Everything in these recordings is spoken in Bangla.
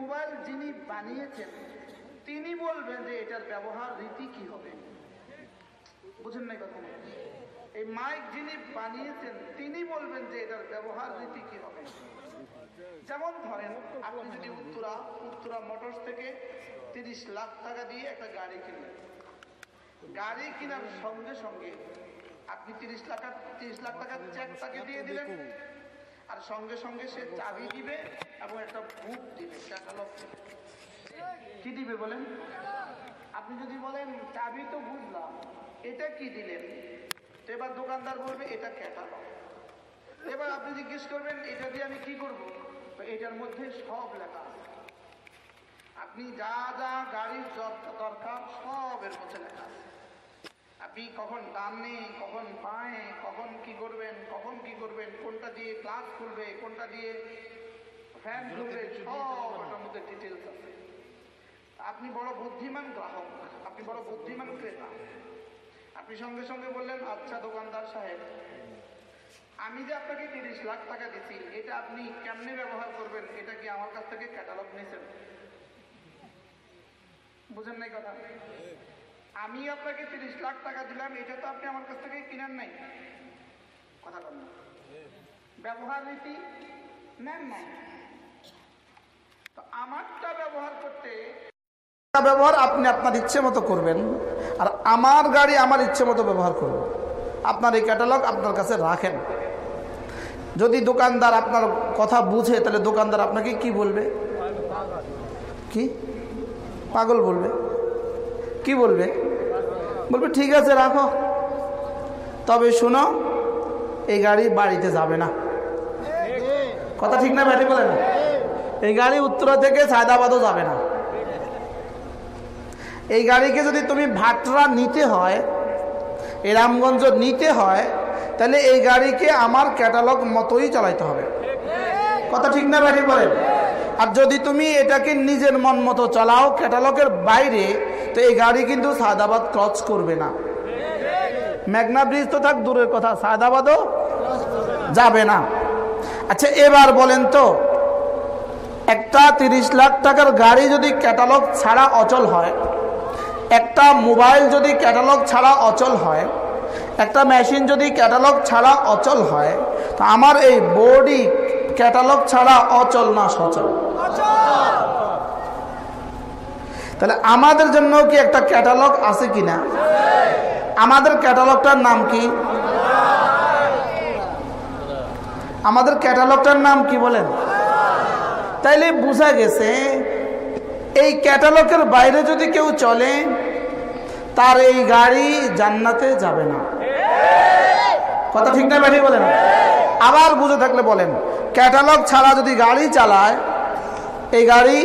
মোবাইল যিনি বানিয়েছেন, তিনি বলবেন যে এটার ব্যবহার রীতি কি হবে? বুঝেন নাই কথা? এই মাইক যিনি বানিয়েছেন, তিনি বলবেন যে এটার ব্যবহার রীতি কি হবে? যেমন ধরেন, আপনি যদি উত্তরা উত্তরা মোটরস থেকে তিরিশ লাখ টাকা দিয়ে একটা গাড়ি কিনলেন গাড়ি কেনার সঙ্গে সঙ্গে আপনি তিরিশ লাখ তিরিশ লাখ টাকার চেক তাকে দিয়ে দিলেন। আর সঙ্গে সঙ্গে সে চাবি দিবে এবং একটা বুক দিবে কি দিবে বলেন? আপনি যদি বলেন, চাবি তো বুঝলাম, এটা কি দিলেন? তো এবার দোকানদার বলবে, এটা ক্যাটালগ এবার আপনি জিজ্ঞেস করবেন, এটা দিয়ে আমি কি করব? এটার মধ্যে সব লেখা আছে। আপনি যা যা গাড়ির দর- দরকার, সব এর মধ্যে লেখা আছে। আপনি কখন ডানে কখন বাঁয়ে কখন কি করবেন কখন কি করবেন কোনটা দিয়ে ক্লাস খুলবে কোনটা দিয়ে ফ্যান খুলবে সব ওটার মধ্যে ডিটেলস আছে। আপনি বড় বুদ্ধিমান গ্রাহক আপনি বড় বুদ্ধিমান ক্রেতা। আপনি সঙ্গে সঙ্গে বললেন আচ্ছা দোকানদার সাহেব আমি যে আপনাকে তিরিশ লাখ টাকা দিচ্ছি এটা আপনি কেমনে ব্যবহার করবেন? এটা কি আমার কাছ থেকে ক্যাটালগ নিয়েছেন? বুঝেন নাই কথা? আমি আপনাকে তিরিশ লাখ টাকা দিলাম, এটা তো আপনি আমার কাছ থেকে কিনেন নাই। কথা বল ব্যবহার রীতি নেন নাই। তো আমারটা ব্যবহার করতে ব্যবহার আপনি আপনার ইচ্ছে মতো করবেন, আর আমার গাড়ি আমার ইচ্ছে মতো ব্যবহার করব আপনার এই ক্যাটালগ আপনার কাছে রাখেন। যদি দোকানদার আপনার কথা বুঝে, তাহলে দোকানদার আপনাকে কি বলবে? কি? পাগল বলবে? কি বলবে? বলবে, ঠিক আছে, রাখো। তবে শোনো, এই গাড়ি বাড়িতে যাবে না। কথা ঠিক না ব্যাটি বলে না এই গাড়ি উত্তরা থেকে সায়দাবাদও যাবে না। এই গাড়িকে যদি তুমি ভাটরা নিতে হয়, এই রামগঞ্জ নিতে হয়, তাহলে এই গাড়িকে আমার ক্যাটালগ মতোই চালাইতে হবে। কথা ঠিক না ব্যাটি বলেন? আর যদি তুমি এটাকে নিজের মন মতো চালাও, ক্যাটালগের বাইরে তো এই গাড়ি কিন্তু সায়দাবাদ ক্রস করবে না। মেঘনা ব্রিজ তো থাক, দূরের কথা সায়দাবাদও যাবে না। আচ্ছা এবার বলেন তো, একটা তিরিশ লাখ টাকার গাড়ি যদি ক্যাটালগ ছাড়া অচল হয়, একটা মোবাইল যদি ক্যাটালগ ছাড়া অচল হয়, একটা মেশিন যদি ক্যাটালগ ছাড়া অচল হয়, তো আমার এই বডি ক্যাটালগ ছাড়া অচল না সচল। তাহলে আমাদের জন্য কি একটা ক্যাটালগ আছে কিনা? আমাদের ক্যাটালগটার নাম কি? আমাদের ক্যাটালগটার নাম কি বলেন? তাইলে বোঝা গেছে, এই ক্যাটালগের বাইরে যদি কেউ চলে, তার এই গাড়ি জান্নাতে যাবে না। কথা ঠিক না ব্যাঠি বলেন? আবার বুঝে থাকলে বলেন ক্যাটালগ ছাড়া যদি গাড়ি চালায়, এই গাড়ি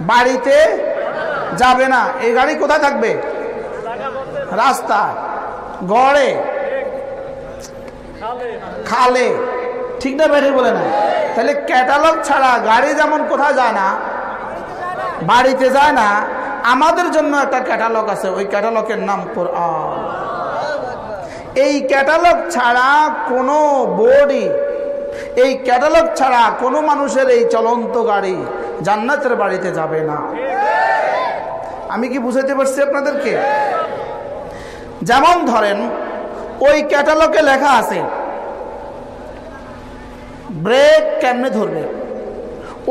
বাড়িতে যাবে না। এই গাড়ি কোথায় থাকবে? রাস্তায় গড়ে। খালে। ঠিক না ব্যাঠি বলে না। তাহলে ক্যাটালগ ছাড়া গাড়ি যেমন কোথায় যায় না, বাড়িতে যায় না, আমাদের জন্য একটা ক্যাটালগ আছে। ওই ক্যাটালগের নাম কোরআন। এই ক্যাটালগ ছাড়া কোনো বোর্ডই এই ক্যাটালগ ছাড়া কোনো মানুষের এই চলন্ত গাড়ি জান্নাতের বাড়িতে যাবে না। আমি কি বুঝাইতে পারছি আপনাদেরকে? যেমন ধরেন, ওই ক্যাটালগে লেখা আছে, ব্রেক কেমনে ধরবে?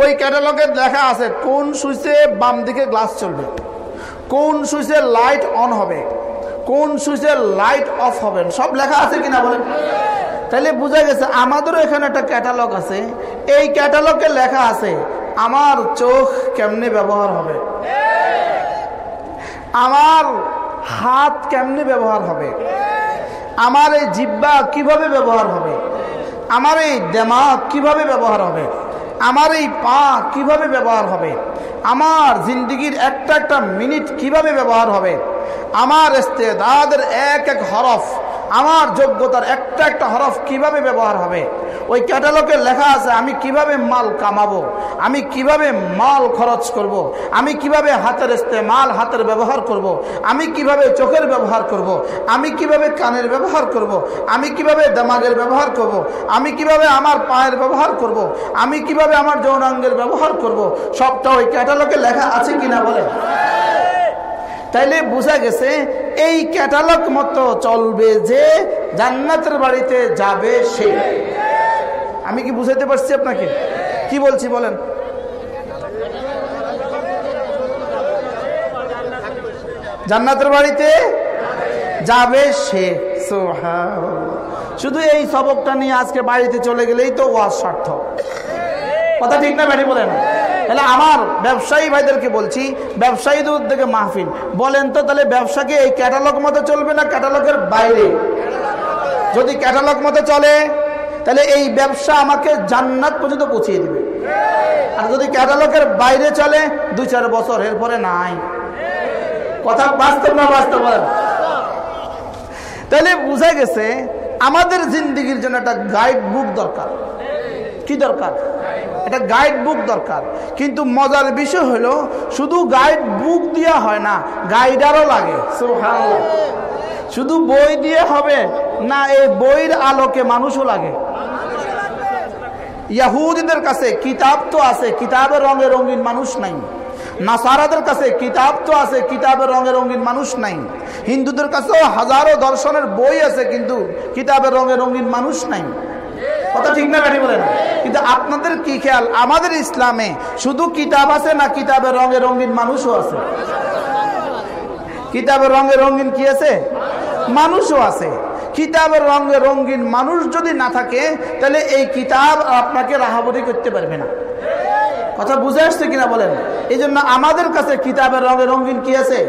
ওই ক্যাটালগে লেখা আছে, কোন সুইচে বাম দিকে গ্লাস চলবে? কোন সুইচে লাইট অন হবে? কোন সুইচে লাইট অফ হবে? সব লেখা আছে কিনা বলেন? তাহলে বোঝা গেছে, আমাদেরও এখানে একটা ক্যাটালগ আছে। এই ক্যাটালগে লেখা আছে আমার চোখ কেমনে ব্যবহার হবে? আমার হাত কেমনে ব্যবহার হবে? আমার এই জিব্বা কীভাবে ব্যবহার হবে? আমার এই দেমাগ কীভাবে ব্যবহার হবে? আমার এই পা কীভাবে ব্যবহার হবে? আমার জিন্দগির একটা একটা মিনিট কীভাবে ব্যবহার হবে? আমার ইস্তেদাদের এক এক হরফ আমার যোগ্যতার একটা একটা হরফ কীভাবে ব্যবহার হবে ওই ক্যাটালগে লেখা আছে, আমি কীভাবে মাল কামাবো আমি কীভাবে মাল খরচ করব। আমি কীভাবে হাতের মাল হাতের ব্যবহার করব। আমি কীভাবে চোখের ব্যবহার করব। আমি কীভাবে কানের ব্যবহার করব। আমি কীভাবে দামাগের ব্যবহার করব। আমি কীভাবে আমার পায়ের ব্যবহার করব। আমি কীভাবে আমার যৌনাঙ্গের ব্যবহার করব। সবটা ওই ক্যাটালগে লেখা আছে কিনা বলে তাইলে বোঝা গেছে, এই ক্যাটালগ মতো চলবে যে জান্নাতের বাড়িতে যাবে সে। আমি কি বুঝাইতে পারছি আপনাকে? কি বলছি বলেন? জান্নাতের বাড়িতে যাবে সে। শুধু এই সবকটা নিয়ে আজকে বাড়িতে চলে গেলেই তো ওয়াজ সার্থক। কথা ঠিক না ব্যাটি বলেন? তাহলে আমার ব্যবসায়ী ভাইদেরকে বলছি ব্যবসায়ীদের উদ্যোগে মাহফিল। বলেন তো তাহলে ব্যবসাকে এই ক্যাটালগ মতো চলবে না ক্যাটালগের বাইরে? যদি ক্যাটালগ মতো চলে, তাহলে এই ব্যবসা আমাকে জান্নাত পর্যন্ত পৌঁছিয়ে দিবে। আর যদি ক্যাটালগের বাইরে চলে, দুই চার বছর এরপরে নাই। কথা বাস্তব না বাস্তব তাহলে বুঝা গেছে, আমাদের জিন্দিগির জন্য একটা গাইড বুক দরকার। কি দরকার? একটা গাইড বুক দরকার। কিন্তু মজার বিষয় হলো, শুধু গাইড বুক দেওয়া হয় না গাইডারও লাগে। শুধু বই দিয়ে হবে না, এই বইয়ের আলোকে মানুষও লাগে। ইয়াহুদিদের কাছে কিতাব তো আছে, কিতাবের রঙে রঙিন মানুষ নাই। নাসারাদের কাছে কিতাব তো আছে, কিতাবের রঙে রঙিন মানুষ নাই। হিন্দুদের কাছেও হাজারো দর্শনের বই আছে, কিন্তু কিতাবের রঙে রঙিন মানুষ নাই। কথা ঠিক না গাড়ি বলেন কিন্তু আপনাদের কি খেয়াল? আমাদের ইসলামে শুধু কিতাব আছে না কিতাবের রঙে রঙিন মানুষও আছে? কিতাবের রঙে রঙিন কি আছে? মানুষও আছে। কিতাবের রঙে রঙিন মানুষ যদি না থাকে, তাহলে এই কিতাব আপনাকে রাহাবরি করতে পারবে না। কথা বুঝে আসছে কিনা বলেন? এই জন্য আমাদের কাছে কিতাবের রঙে রঙিন কি আছে?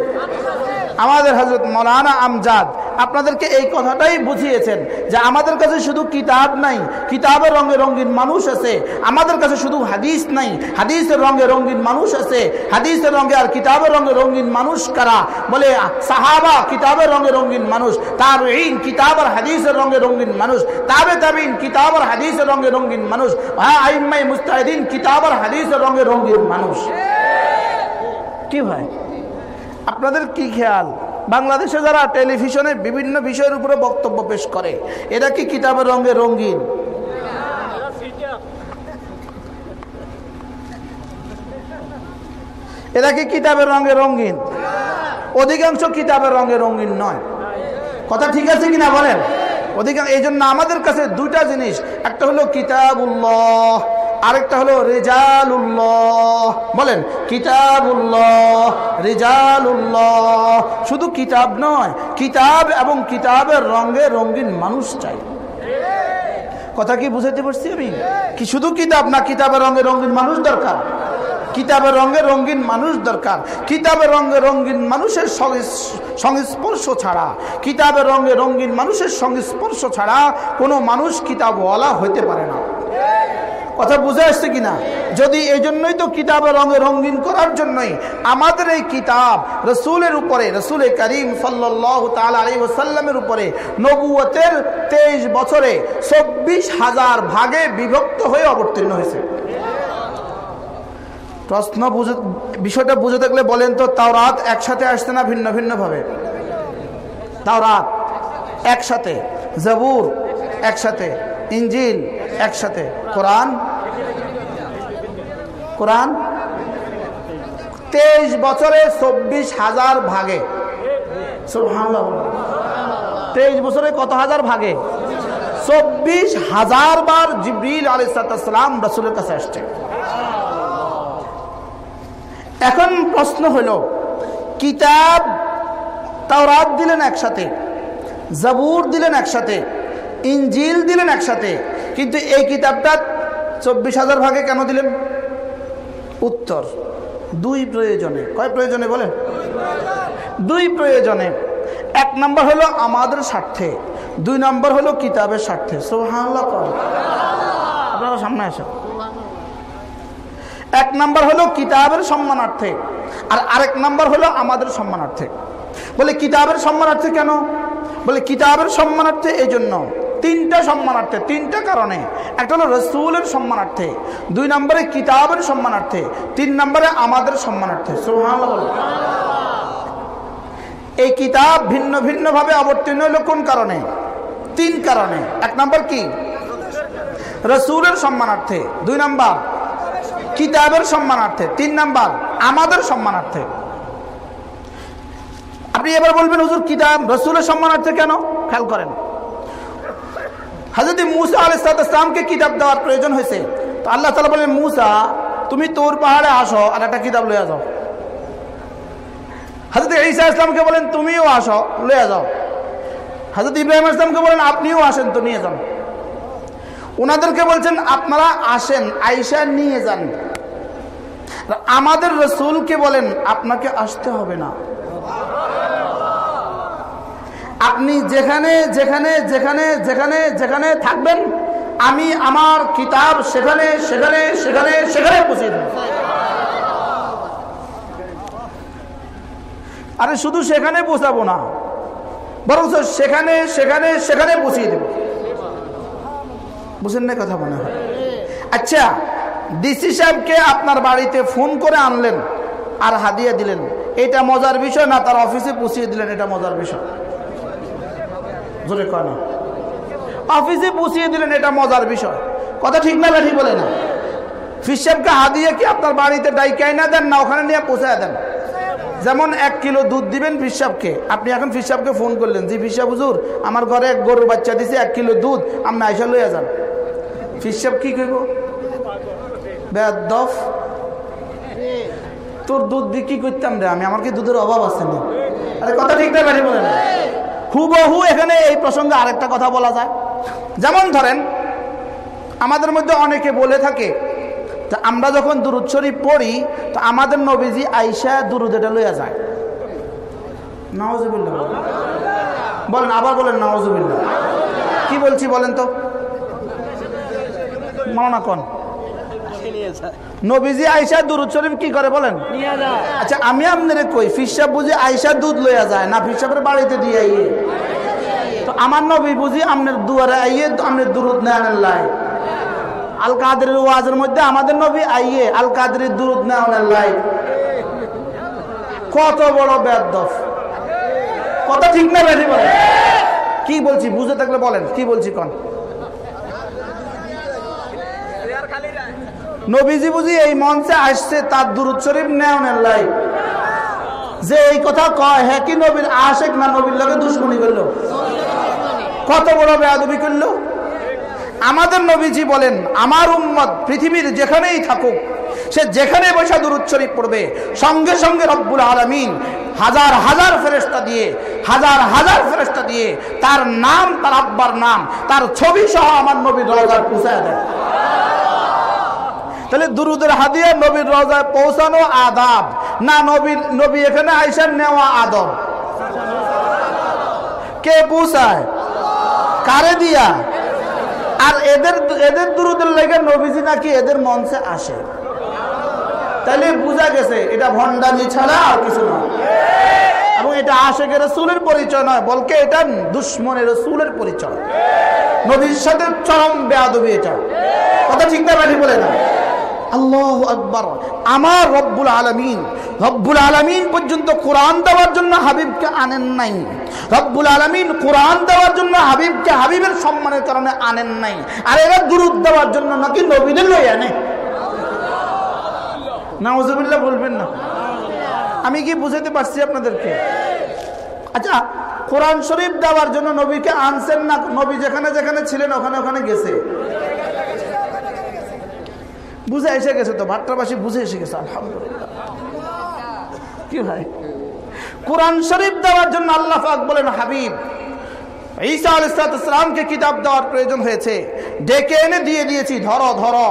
আমাদের হজরত মৌলানা আমজাদ আপনাদেরকে এই কথাটাই বুঝিয়েছেন যে আমাদের কাছে শুধু কিতাব নাই কিতাবের রঙে রঙিন মানুষ আছে আমাদের কাছে শুধু হাদিস নাই হাদিসের রঙে রঙিন মানুষ আছে হাদিসের রঙে আর কিতাবের রঙে রঙিন মানুষ কারা? বলে সাহাবা কিতাবের রঙে রঙিন মানুষ তার ইন কিতাব আর হাদিসের রঙে রঙিন মানুষ তাবে তাবিন কিতাব আর হাদিসের রঙে রঙিন মানুষ হ্যাঁ আইম্মাই মুস্তাহিদিন কিতাব আর হাদিসের রঙে রঙিন মানুষ। কি ভাই? আপনাদের কি খেয়াল? বাংলাদেশে যারা টেলিভিশনে বিভিন্ন বিষয়ের উপরে বক্তব্য পেশ করে এরা কি কিতাবের রঙে রঙিন? এরা কি কিতাবের রঙে রঙিন? অধিকাংশ কিতাবের রঙে রঙিন নয়। কথা ঠিক আছে কিনা বলেন? অধিকাংশ এই জন্য আমাদের কাছে দুইটা জিনিস। একটা হলো কিতাবুল্লাহ। আরেকটা হলো রেজালুল্লাহ। বলেন, কিতাবুল্লাহ, রেজালুল্লাহ। শুধু কিতাব নয়, কিতাব এবং কিতাবের রঙে রঙিন মানুষ চাই। কথা কি বুঝাইতে পারছি আমি? কি শুধু কিতাব না, কিতাবের রঙে রঙিন মানুষ দরকার? কিতাবের রঙে রঙিন মানুষ দরকার। কিতাবের রঙে রঙিন মানুষের সংস্পর্শ ছাড়া, কিতাবের রঙে রঙিন মানুষের সংস্পর্শ ছাড়া কোনো মানুষ কিতাবওয়ালা হইতে পারে না। কথা বুঝে আসছে কিনা? যদি এই জন্যই তো কিতাবের রঙে রঙিন করার জন্যই আমাদের এই কিতাব রসুলের উপরে, রসুল করিম সাল্লাসাল্লামের উপরে নবুয়তের তেইশ বছরে চব্বিশ হাজার ভাগে বিভক্ত হয়ে অবতীর্ণ হয়েছে। প্রশ্ন বুঝে, বিষয়টা বুঝে থাকলে বলেন তো তাও রাত একসাথে আসছে না ভিন্ন ভিন্ন ভাবে? তাও রাত একসাথে, জবুর একসাথে ইঞ্জিল একসাথে। কোরআন? কোরআন? তেইশ বছরে চব্বিশ হাজার ভাগে। তেইশ বছরে কত হাজার ভাগে? চব্বিশ হাজার বার জিবরিল আলিসাল্লাম রসুলের কাছে আসছে। এখন প্রশ্ন হলো, কিতাব তাও রাত দিলেন একসাথে, জাবুর দিলেন একসাথে ইঞ্জিল দিলেন একসাথে। কিন্তু এই কিতাবটা চব্বিশ হাজার ভাগে কেন দিলেন? উত্তর, দুই প্রয়োজনে। কয় প্রয়োজনে বলেন? দুই প্রয়োজনে। এক নম্বর হলো আমাদের স্বার্থে, দুই নম্বর হলো কিতাবের স্বার্থে। আপনারা সামনে আসেন। এক নম্বর হলো কিতাবের সম্মানার্থে, আর আরেক নম্বর হলো আমাদের সম্মানার্থে। বলে কিতাবের সম্মানার্থে কেন? বলে কিতাবের সম্মানার্থে এই জন্য তিনটা সম্মানার্থে, তিনটা কারণে। একটা হলো রসুলের সম্মানার্থে, দুই নম্বরে কিতাবের সম্মানার্থে, তিন নম্বরে আমাদের সম্মানার্থে। এই কিতাব ভিন্ন ভিন্ন ভাবে অবতীর্ণ হলো কোন কারণে? তিন কারণে। এক নম্বর কি? রসুলের সম্মানার্থে। দুই নম্বর, কিতাবের সম্মানার্থে। তিন নাম্বার, আমাদের সম্মানার্থে। আপনি এবার বলবেন, হুজুর, কিতাব রসুলের সম্মানার্থে কেন? খেয়াল করেন। হাজরত মুসা আলাইসালামকে কিতাব দেওয়ার প্রয়োজন হয়েছে। তো আল্লাহ তালা বলেন মুসা, তুমি তোর পাহাড়ে আসো আর একটা কিতাব লয়ে যাও। হাজরত ঈসা ইসলামকে বলেন তুমিও আসো, লইয়া যাও। হাজরত ইব্রাহিম ইসলামকে বলেন আপনিও আসেন, তো নিয়ে যান। ওনাদেরকে বলছেন, আপনারা আসেন আইসা নিয়ে যান। আমাদের রসুলকে বলেন, আপনাকে আসতে হবে না। আপনি যেখানে যেখানে যেখানে যেখানে যেখানে থাকবেন, আমি আমার কিতাব সেখানে সেখানে সেখানে সেখানে পৌঁছে দেব। আরে শুধু সেখানে পৌঁছাবো না বরং সেখানে সেখানে সেখানে পৌঁছিয়ে দেব। বুঝেন না কথা মনে হয়? আচ্ছা ডিসি সাহেবকে আপনার বাড়িতে ফোন করে আনলেন আর হাদিয়া দিলেন। এটা মজার বিষয় না, তার অফিসে পৌঁছিয়ে দিলেন, এটা মজার বিষয়। জোরে কয় না। অফিসে পৌঁছিয়ে দিলেন, এটা মজার বিষয়। কথা ঠিক না, ঠিক বলে না। সাহেবকে হাদিয়া কি আপনার বাড়িতে ডাইকাই না দেন না, ওখানে নিয়ে পৌঁছায় দেন? যেমন এক কিলো দুধ দিবেন ফিসাবকে আপনি এখন ফিসাবকে ফোন করলেন, জি ফিসাব হুজুর, আমার ঘরে এক গরুর বাচ্চা দিছে, এক কিলো দুধ, আপনি আইসা লইয়া যান। ফিসাব কি কইব? বেদফ তোর দুধ কি করতাম রে আমি, আমার কি দুধের অভাব আছে না? আরে কথা ঠিক না বাড়ি বলেন হুবহু এখানে এই প্রসঙ্গে আরেকটা কথা বলা যায়। যেমন ধরেন, আমাদের মধ্যে অনেকে বলে থাকে, তা আমরা যখন দুরুদ শরীফ পড়ি, তো আমাদের নবীজি আইসা দুরুদ এটা লইয়া যায়। নওয়াজুবিল্লাহ বলেন, আবার বলেন নওয়াজুবিল্লাহ কি বলছি বলেন তো? মানা কন? নবীজি আইসা দুরুদ শরীফ কি করে বলেন? আচ্ছা আমি আপনারে কই ফিসাব বুঝি আইসা দুধ লইয়া যায় না ফিসাবের বাড়িতে দিয়ে আইয়ে? তো আমার নবী বুঝি আপনার দুয়ারে আইয়ে আপনার দুরুদ নেয় লাই। আল কাদের ওয়াজের মধ্যে আমাদের নবী আইয়ে আল কাদের দুরুদ নেওয়ার লাই। কত বড় বেদফ। কত ঠিক না বেশি বলেন? কি বলছি বুঝে থাকলে বলেন কি বলছি কন? নবীজি বুঝি এই মঞ্চে আসছে, তার দুরুদ শরীফ নেওয়ার লাই। যে এই কথা কয় হ্যাঁ কি নবীর আশেক না নবীর লগে দুশ্মনী করল? কত বড় বেয়াদবি করল? আমাদের নবীজি বলেন, আমার উম্মত পৃথিবীর যেখানেই থাকুক, সে যেখানে বসে দুরুদ শরীফ পড়বে, সঙ্গে সঙ্গে রব্বুল আলমিন হাজার হাজার ফেরেস্তা দিয়ে, হাজার হাজার ফেরেস্তা দিয়ে তার নাম, তার আব্বার নাম, তার ছবি সহ আমার নবীর রোজার পৌঁছায় দেয়। তাহলে দুরুদের হাদিয়া নবীর রজায় পৌঁছানো আদাব, না নবীর নবী এখানে আইসার নেওয়া আদব? কে পৌঁছায় কারে দিয়া? আর এদের এদের দুরুদের লেগে নবীজি নাকি এদের মঞ্চে আসে? তাহলে বোঝা গেছে, এটা ভণ্ডামি ছাড়া আর কিছু না। এবং এটা আশেকের রসুলের পরিচয় নয়, বলকে এটা দুশ্মনের রসুলের পরিচয়। নবীর সাথে চরম বেয়াদবি এটা। কথা ঠিক না বলে না। আল্লাহ আকবর। আমার রব্বুল আলমিন রব্বুল আলমিন পর্যন্ত কোরআন দেওয়ার জন্য হাবিবকে আনেন নাই। রব্বুল আলমিন কোরআন দেওয়ার জন্য হাবিবকে হাবিবের সম্মানের কারণে আনেন নাই। আর এরা দূরত দেওয়ার জন্য নাকি নবীদের লই আনে? নাওজবিল্লা বলবেন না। আমি কি বুঝাতে পারছি আপনাদেরকে? আচ্ছা কোরআন শরীফ দেওয়ার জন্য নবীকে আনছেন না? নবী যেখানে যেখানে ছিলেন, ওখানে ওখানে গেছে। বুঝে এসে গেছে তো, ভাট্টাবাসী বুঝে এসে গেছে, আলহামদুলিল্লাহ। কি ভাই? কোরআন শরীফ দেওয়ার জন্য আল্লাহ বলেন, হাবিব ঈসা আলাইসালামকে কিতাব দেওয়ার প্রয়োজন হয়েছে। ডেকে এনে দিয়ে দিয়েছি, ধরো ধরো।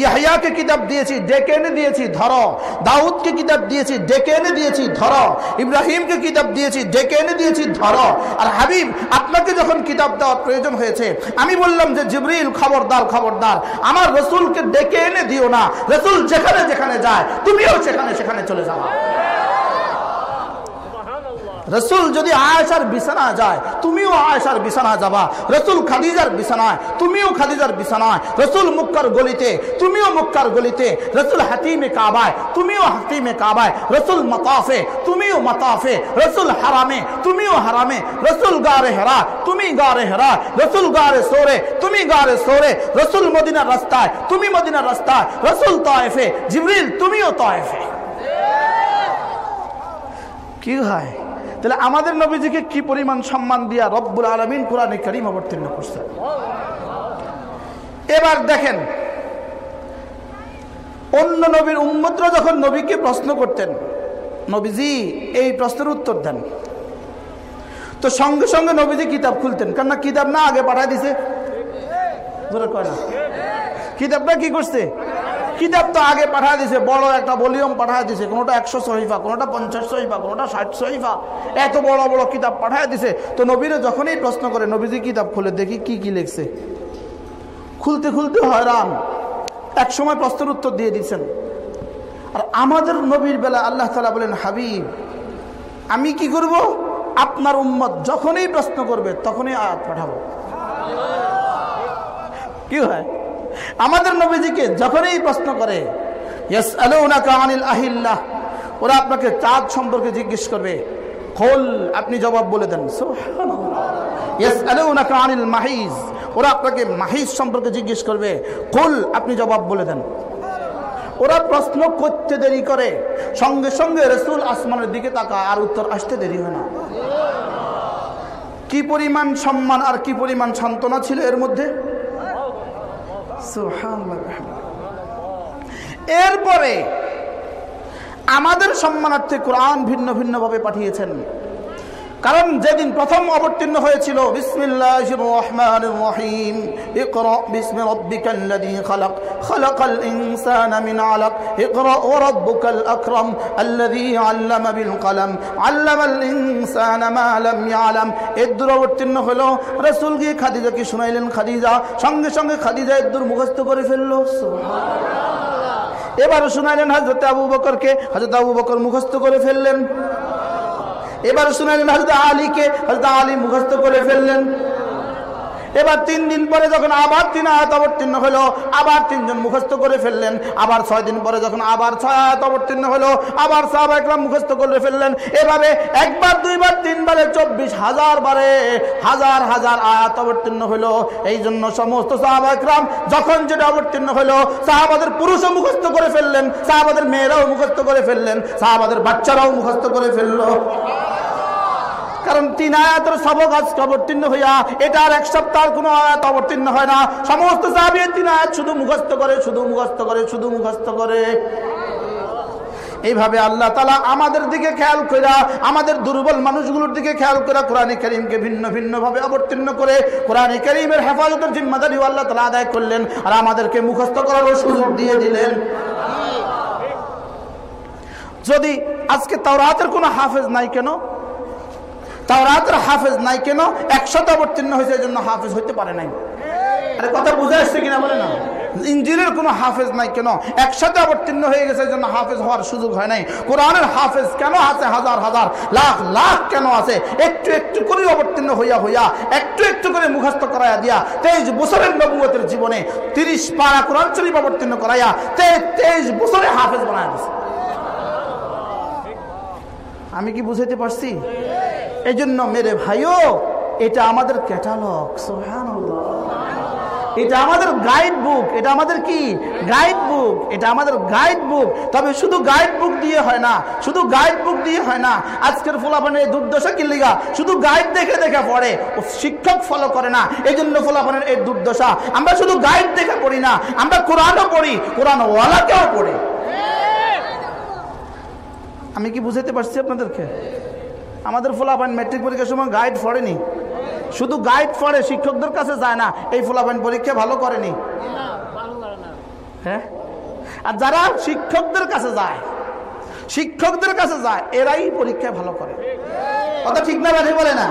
ইয়াহিয়াকে কিতাব দিয়েছি, ডেকে এনে দিয়েছি, ধরো। দাউদকে কিতাব দিয়েছি, ডেকে এনে দিয়েছি, ধরো। ইব্রাহিমকে কিতাব দিয়েছি, ডেকে এনে দিয়েছি, ধরো। আর হাবিব, আপনাকে যখন কিতাব দেওয়ার প্রয়োজন হয়েছে, আমি বললাম যে, জিবরিল, খবরদার খবরদার। আমার রসুলকে ডেকে এনে দিও না। রসুল যেখানে যেখানে যায়, তুমিও সেখানে সেখানে চলে যাওয়া রসুল যদি আয়সার বিছানা যায়, তুমিও আয়সার বিছানা যাবা। রসুল খাদিজার বিছানায়, তুমিও খাদিজার বিছানায়। রসুল মুক্কার গলিতে, তুমিও মুক্কার গলিতে। রসুল হাতিমে কাবায়, তুমিও হাতিমে কাবায়। রসুল মতাফে, তুমিও মতাফে। রসুল হারামে, তুমিও হারামে। রসুল গারে হেরা, তুমি গারে হেরা। রসুল গারে সোরে, তুমি গারে সোরে। রসুল মদিনার রাস্তায়, তুমি মদিনার রাস্তায়। রসুল তয়েফে, জিবরিল তুমিও তয়েফে। কি হয়? তাহলে আমাদের নবীজিকে কি পরিমাণ সম্মান দিয়া রব্বুল আলমিন কোরআনে করিম অবতীর্ণ করছে? এবার দেখেন, অন্য নবীর উম্মতরা যখন নবীকে প্রশ্ন করতেন, নবীজি, এই প্রশ্নের উত্তর দেন। তো সঙ্গে সঙ্গে নবীজি কিতাব খুলতেন, কেননা কিতাব না আগে পাঠাই দিছে। কিতাবটা কি করছে? কিতাব তো আগে পাঠা দিছে, বড় একটা ভলিউম পাঠা দিছে, কোনোটা একশো সহিফা, কোনোটা পঞ্চাশ সহিফা, কোনোটা ষাট সহিফা, এত বড় বড় কিতাব পাঠা দিছে। তো নবীরে যখনই প্রশ্ন করে, নবীজি কিতাব খুলে দেখি কি কি লিখছে। খুলতে খুলতে হয়রান। এক সময় প্রশ্নের উত্তর দিয়ে দিচ্ছেন। আর আমাদের নবীর বেলা আল্লাহ তালা বলেন, হাবিব, আমি কি করব? আপনার উম্মত যখনই প্রশ্ন করবে, তখনই আয়াত পাঠাবো। কি হয়? আমাদের নবীজিকে যখনই প্রশ্ন করে আহিল্লাহ ওরা আপনাকে চাঁদ সম্পর্কে জিজ্ঞেস করবে। খোল, আপনি জবাব বলে দেন। আনিল মাহিজ? ওরা আপনাকে মাহিজ সম্পর্কে জিজ্ঞেস করবে। খোল, আপনি জবাব বলে দেন। ওরা প্রশ্ন করতে দেরি করে। সঙ্গে সঙ্গে রসুল আসমানের দিকে তাকা আর উত্তর আসতে দেরি হয় না। কি পরিমাণ সম্মান আর কি পরিমাণ সান্ত্বনা ছিল এর মধ্যে? এরপরে আমাদের সম্মানার্থে কোরআন ভিন্ন ভিন্নভাবে পাঠিয়েছেন। কারণ যেদিন প্রথম অবতীর্ণ হয়েছিল বিসমিল্লাহির অবতীর্ণ হলো রাসূল গিয়ে খাদিজাকে শুনাইলেন, খাদিজা সঙ্গে সঙ্গে খাদিজা এদুর মুখস্থ করে ফেলল। এবার শুনাইলেন হযরত আবু বকরকে, হযরত আবু বকর মুখস্থ করে ফেললেন। এবার শুনালেন হজরত আলীকে হজরত আলী মুখস্থ করে ফেললেন। এবার তিন দিন পরে যখন আবার তিন আয়াত অবতীর্ণ হলো, আবার তিনজন মুখস্থ করে ফেললেন। আবার ছয় দিন পরে যখন আবার ছয় আয়াত অবতীর্ণ হলো, আবার সাহাবা একরাম মুখস্থ করে ফেললেন। এভাবে একবার, দুইবার, তিনবারে, চব্বিশ হাজার বারে হাজার হাজার আয়াত অবতীর্ণ হলো। এই জন্য সমস্ত সাহাবা একরাম যখন যেটা অবতীর্ণ হলো, সাহাবাদের পুরুষও মুখস্থ করে ফেললেন, সাহাবাদের মেয়েরাও মুখস্থ করে ফেললেন, সাহাবাদের বাচ্চারাও মুখস্থ করে ফেলল। কারণ তিন আয়াতের সবক আজকে অবতীর্ণ হইয়া এটা আর এক সপ্তাহ কোনো আয়াত অবতীর্ণ হয় না। সমস্ত সাহাবি তিন আয়াত শুধু মুখস্থ করে, শুধু মুখস্থ করে, শুধু মুখস্থ করে। এইভাবে আল্লাহ তালা আমাদের দিকে খেয়াল করা আমাদের দুর্বল মানুষগুলোর দিকে খেয়াল করা কোরআন করিমকে ভিন্ন ভিন্ন ভাবে অবতীর্ণ করে, কোরআন করিমের হেফাজতের জিম্মাদারিও আল্লাহ তালা আদায় করলেন আর আমাদেরকে মুখস্থ করারও সুযোগ দিয়ে দিলেন। যদি আজকে তাওরাতের কোনো হাফেজ নাই কেন? তাওরাতের হাফেজ নাই কেন? একশত অবতীর্ণ হয়েছে এই জন্য হাফেজ হইতে পারে নাই। আরে কথা বুঝে আসছে কিনা বলে না? ইঞ্জিনের কোনো হাফেজ নাই কেন? একসাথে অবতীর্ণ হয়ে গেছে জন্য হাফেজ হওয়ার সুযোগ হয় নাই। কোরআনের হাফেজ কেন আছে হাজার হাজার? লাখ লাখ কেন আছে? একটু একটু করে অবতীর্ণ হইয়া হইয়া, একটু একটু করে মুখস্থ করাইয়া দিয়া, তেইশ বছরের নবুয়তের জীবনে তিরিশ পারা কোরআন শরীফ অবতীর্ণ করাইয়া তেইশ বছরে হাফেজ বানায় দিছে। আমি কি বুঝাইতে পারছি? এই জন্য মেরে ভাইও, এটা আমাদের ক্যাটালগ এটা আমাদের গাইড বুক এটা আমাদের কি? গাইড বুক এটা আমাদের গাইড বুক তবে শুধু গাইড বুক দিয়ে হয় না, শুধু গাইড বুক দিয়ে হয় না, আজকের ফলাফানের দুর্দশা কি লিগা? শুধু গাইড দেখে দেখে পড়ে, ও শিক্ষক ফলো করে না এই জন্য ফলাফানের এই দুর্দশা। আমরা শুধু গাইড দেখে পড়ি না, আমরা কোরআনও পড়ি কোরআন ওয়ালাকেও পড়ি। আমি কি বুঝাতে পারছি আপনাদেরকে? আমাদের ফুলাফাইন ম্যাট্রিক পরীক্ষার সময় গাইড পড়েনি। শুধু গাইড পড়ে, শিক্ষকদের কাছে যায় না, এই ফুলাফাইন পরীক্ষা ভালো করেনি। হ্যাঁ? আর যারা শিক্ষকদের কাছে যায়, শিক্ষকদের কাছে যায়, এরাই পরীক্ষা ভালো করে। কথা ঠিক না বাড়ি বলে না?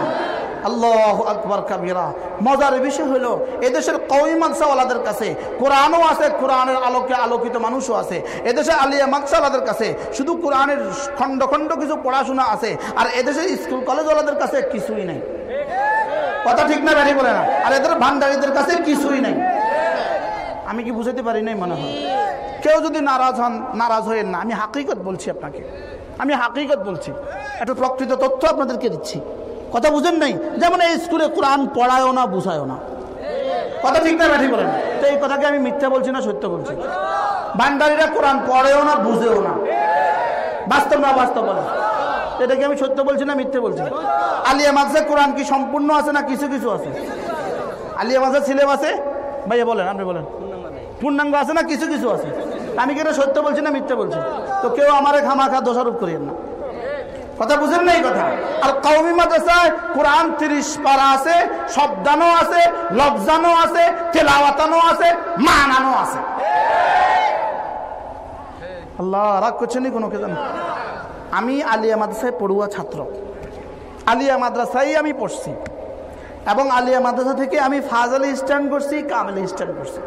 আল্লাহ আকবর কাবিরা। মজার বিষয় হলো, এদেশের কৌমি মাকসাওয়ালাদের কাছে কোরআনও আছে, কোরআনের আলোকে আলোকিত মানুষও আছে। এদেশে আলিয়া মাকসাওয়ালাদের কাছে শুধু কোরআনের খণ্ড খণ্ড কিছু পড়াশোনা আছে, আর এদেশে স্কুল কলেজওয়ালাদের কাছে কিছুই নাই। কথা ঠিক না বাড়ি বলে না? আর এদের ভান্ডারীদের কাছে কিছুই নাই। আমি কি বুঝাতে পারি নাই মনে হয়? কেউ যদি নারাজ হন, নারাজ হয়েন না, আমি হাকিকত বলছি আপনাকে। আমি হাকিকত বলছি। একটা প্রকৃত তথ্য আপনাদেরকে দিচ্ছি। কথা বুঝেন নাই? যেমন এই স্কুলে কোরআন পড়ায়ও না বুঝায়ও না। কথা ঠিক না ঠিক বলেন। তো এই কথাকে আমি মিথ্যা বলছি না সত্য বলছি। ভান্ডারীরা কোরআন পড়েও না বুঝেও না। বাস্তব না বাস্তব বলে এটাকে আমি সত্য বলছি না মিথ্যে বলছি আলিয়া মাদ্রাসা কোরআন কি সম্পূর্ণ আছে না কিছু কিছু আছে? আলিয়া মাদ্রাসা সিলেবাসে ভাইয়া বলেন আপনি বলেন। পূর্ণাঙ্গ আছে না কিছু কিছু আছে? আমি কি এটা সত্য বলছি না মিথ্যে বলছি? তো কেউ আমারে খামাখা দোষারোপ করিয়েন না। কথা বুঝেন না এই কথা। আর কৌমি মাদ্রাসায় কোরআন তিরিশ পারা আছে শব্দানো আছে লফজানো আছে তেলাওয়াতানো আছে মানানো আছে। আল্লাহ রাগ করছেনি কোনো কে জানো আমি আলিয়া মাদ্রাসায় পড়ুয়া ছাত্র। আলিয়া মাদ্রাসায় আমি পড়ছি। এবং আলিয়া মাদ্রাসা থেকে আমি ফাজলে স্ট্যান্ড করছি, কামলে স্ট্যান্ড করছি।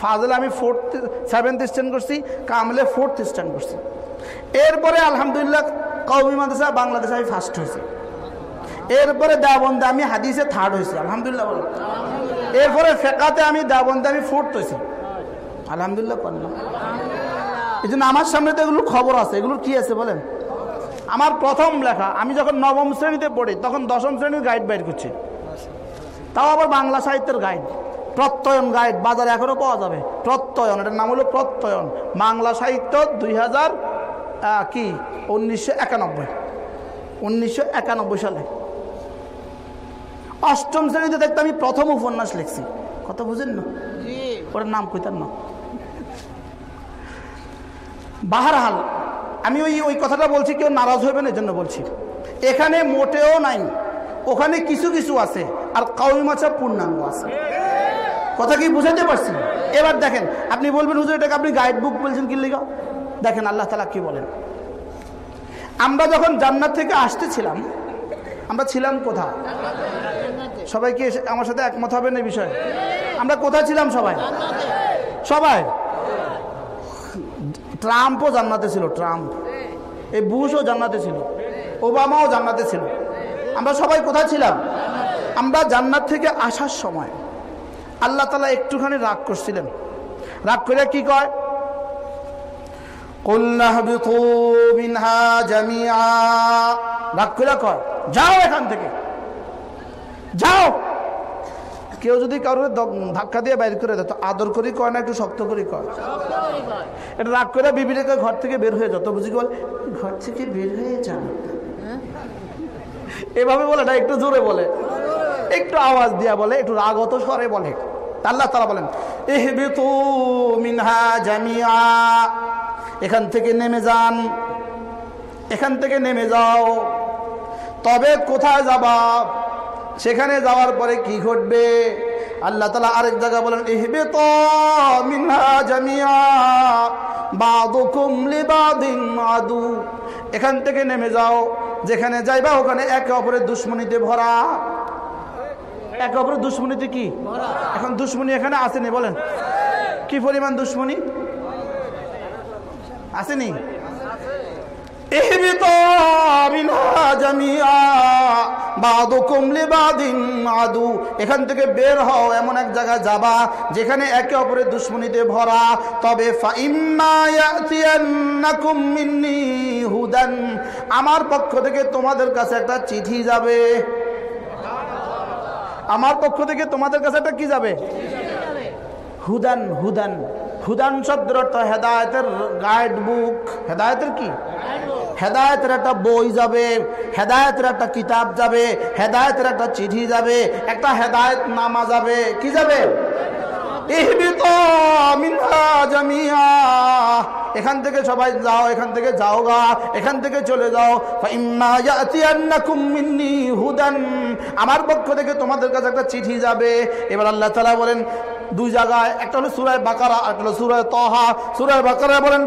ফাজলে আমি ফোর্থ সেভেন্থ স্ট্যান্ড করছি, কামলে ফোর্থ স্ট্যান্ড করছি। এরপরে আলহামদুলিল্লাহ কৌমি মাদ্রাসা বাংলাদেশে আমি ফার্স্ট হয়েছি। এরপরে দেওবন্দে আমি হাদিসে থার্ড হয়েছি, আলহামদুলিল্লাহ বলো। এরপরে ফেকাতে আমি দেওবন্দে আমি ফোর্থ হয়েছি। আলহামদুলিল্লাহ করলাম এই জন্য আমার সামনে তো এগুলোর খবর আছে, এগুলোর কি আছে বলেন? আমার প্রথম লেখা, আমি যখন নবম শ্রেণীতে পড়ি, তখন দশম শ্রেণির গাইড বাইর করছি। তাও আবার বাংলা সাহিত্যের গাইড প্রত্যয়ন গাইড বাজারে এখনও পাওয়া যাবে। প্রত্যয়ন, এটার নাম হলো প্রত্যয়ন। বাংলা সাহিত্য দুই হাজার কি? উনিশশো একানব্বই। উনিশশো একানব্বই সালে। অষ্টম শ্রেণীতে দেখতে আমি প্রথম উপন্যাস লিখছি। কথা বুঝেন না? ওটার নাম কইতার না। বাহারহাল আমি ওই ওই কথাটা বলছি কেউ নারাজ হইবেন এই জন্য বলছি। এখানে মোটেও নাই। ওখানে কিছু কিছু আছে আর কাউই মাছা পূর্ণাঙ্গ আছে। কথা কি বুঝাতে পারছি? এবার দেখেন আপনি বলবেন হুজুর এটাকে আপনি গাইড বুক বলছেন কি লিখা? দেখেন আল্লাহ তালা কি বলেন? আমরা যখন জান্নাত থেকে আসতেছিলাম, আমরা ছিলাম কোথা সবাইকে আমার সাথে একমত হবেন এই বিষয়ে? আমরা কোথায় ছিলাম সবাই? সবাই? ট্রাম্পও জান্নাতে ছিল, ট্রাম্প। এই বুশও জান্নাতে ছিল, ওবামাও জান্নাতে ছিল। আমরা সবাই কোথায় ছিলাম? আমরা জান্নাত থেকে আসার সময় আল্লাহ তালা একটুখানি রাগ করছিলেন। রাগ করে কি কয়? রাগ করে। কয় যাও এখান থেকে। যাও। কেউ যদি কারোর ধাক্কা দিয়ে বাইর করে দেয় আদর করি কয় না, একটু শক্ত করি কয় এটা রাগ করে বিবিরেকে ঘর থেকে বের হয়ে যত বুঝি বল, ঘর থেকে বের হয়ে যান এভাবে বলে না একটু জোরে বলে। একটু আওয়াজ দিয়া বলে, একটু রাগত স্বরে বলে। আল্লাহ তারা বলেন এহবিতু মিনহা জামিয়া এখান থেকে নেমে যান। এখান থেকে নেমে যাও। তবে কোথায় যাবা? সেখানে যাওয়ার পরে কি ঘটবে? আল্লাহ তালা আরেক জায়গা বলেন ইহবে তো মিনহা জামিয়া আদু এখান থেকে নেমে যাও। যেখানে যাইবা, ওখানে একে অপরের দুশ্মনীতে ভরা। একে অপরের দুশ্মনীতে কি? এখন দুশ্মনী এখানে আসেনি, বলেন। কি পরিমাণ দুশ্মনী? আসেনি? আদু এখান থেকে বের হও এমন এক জায়গায় যাবা যেখানে একে অপরের দুশ্মনীতে ভরা। তবে হুদান আমার পক্ষ থেকে তোমাদের কাছে একটা চিঠি যাবে। আমার পক্ষ থেকে তোমাদের কাছে একটা কি যাবে। হুদান হুদান। হুদান অর্থ হেদায়তের গাইড বুক হেদায়তের কি? হেদায়তের একটা বই যাবে, হেদায়তের একটা কিতাব যাবে, হেদায়তের একটা চিঠি যাবে, একটা হেদায়ত নামা যাবে। কি যাবে? এখান থেকে সবাই যাও, এখান থেকে যাও গা, এখান থেকে চলে যাও। হুদান। আমার পক্ষ থেকে তোমাদের কাছে একটা চিঠি যাবে। এবার আল্লাহ বলেন দুই জায়গায়, একটা হলো সুরায় বাকারা একটা হলো সুরায় তহা। সুরায় বাকারা বলেন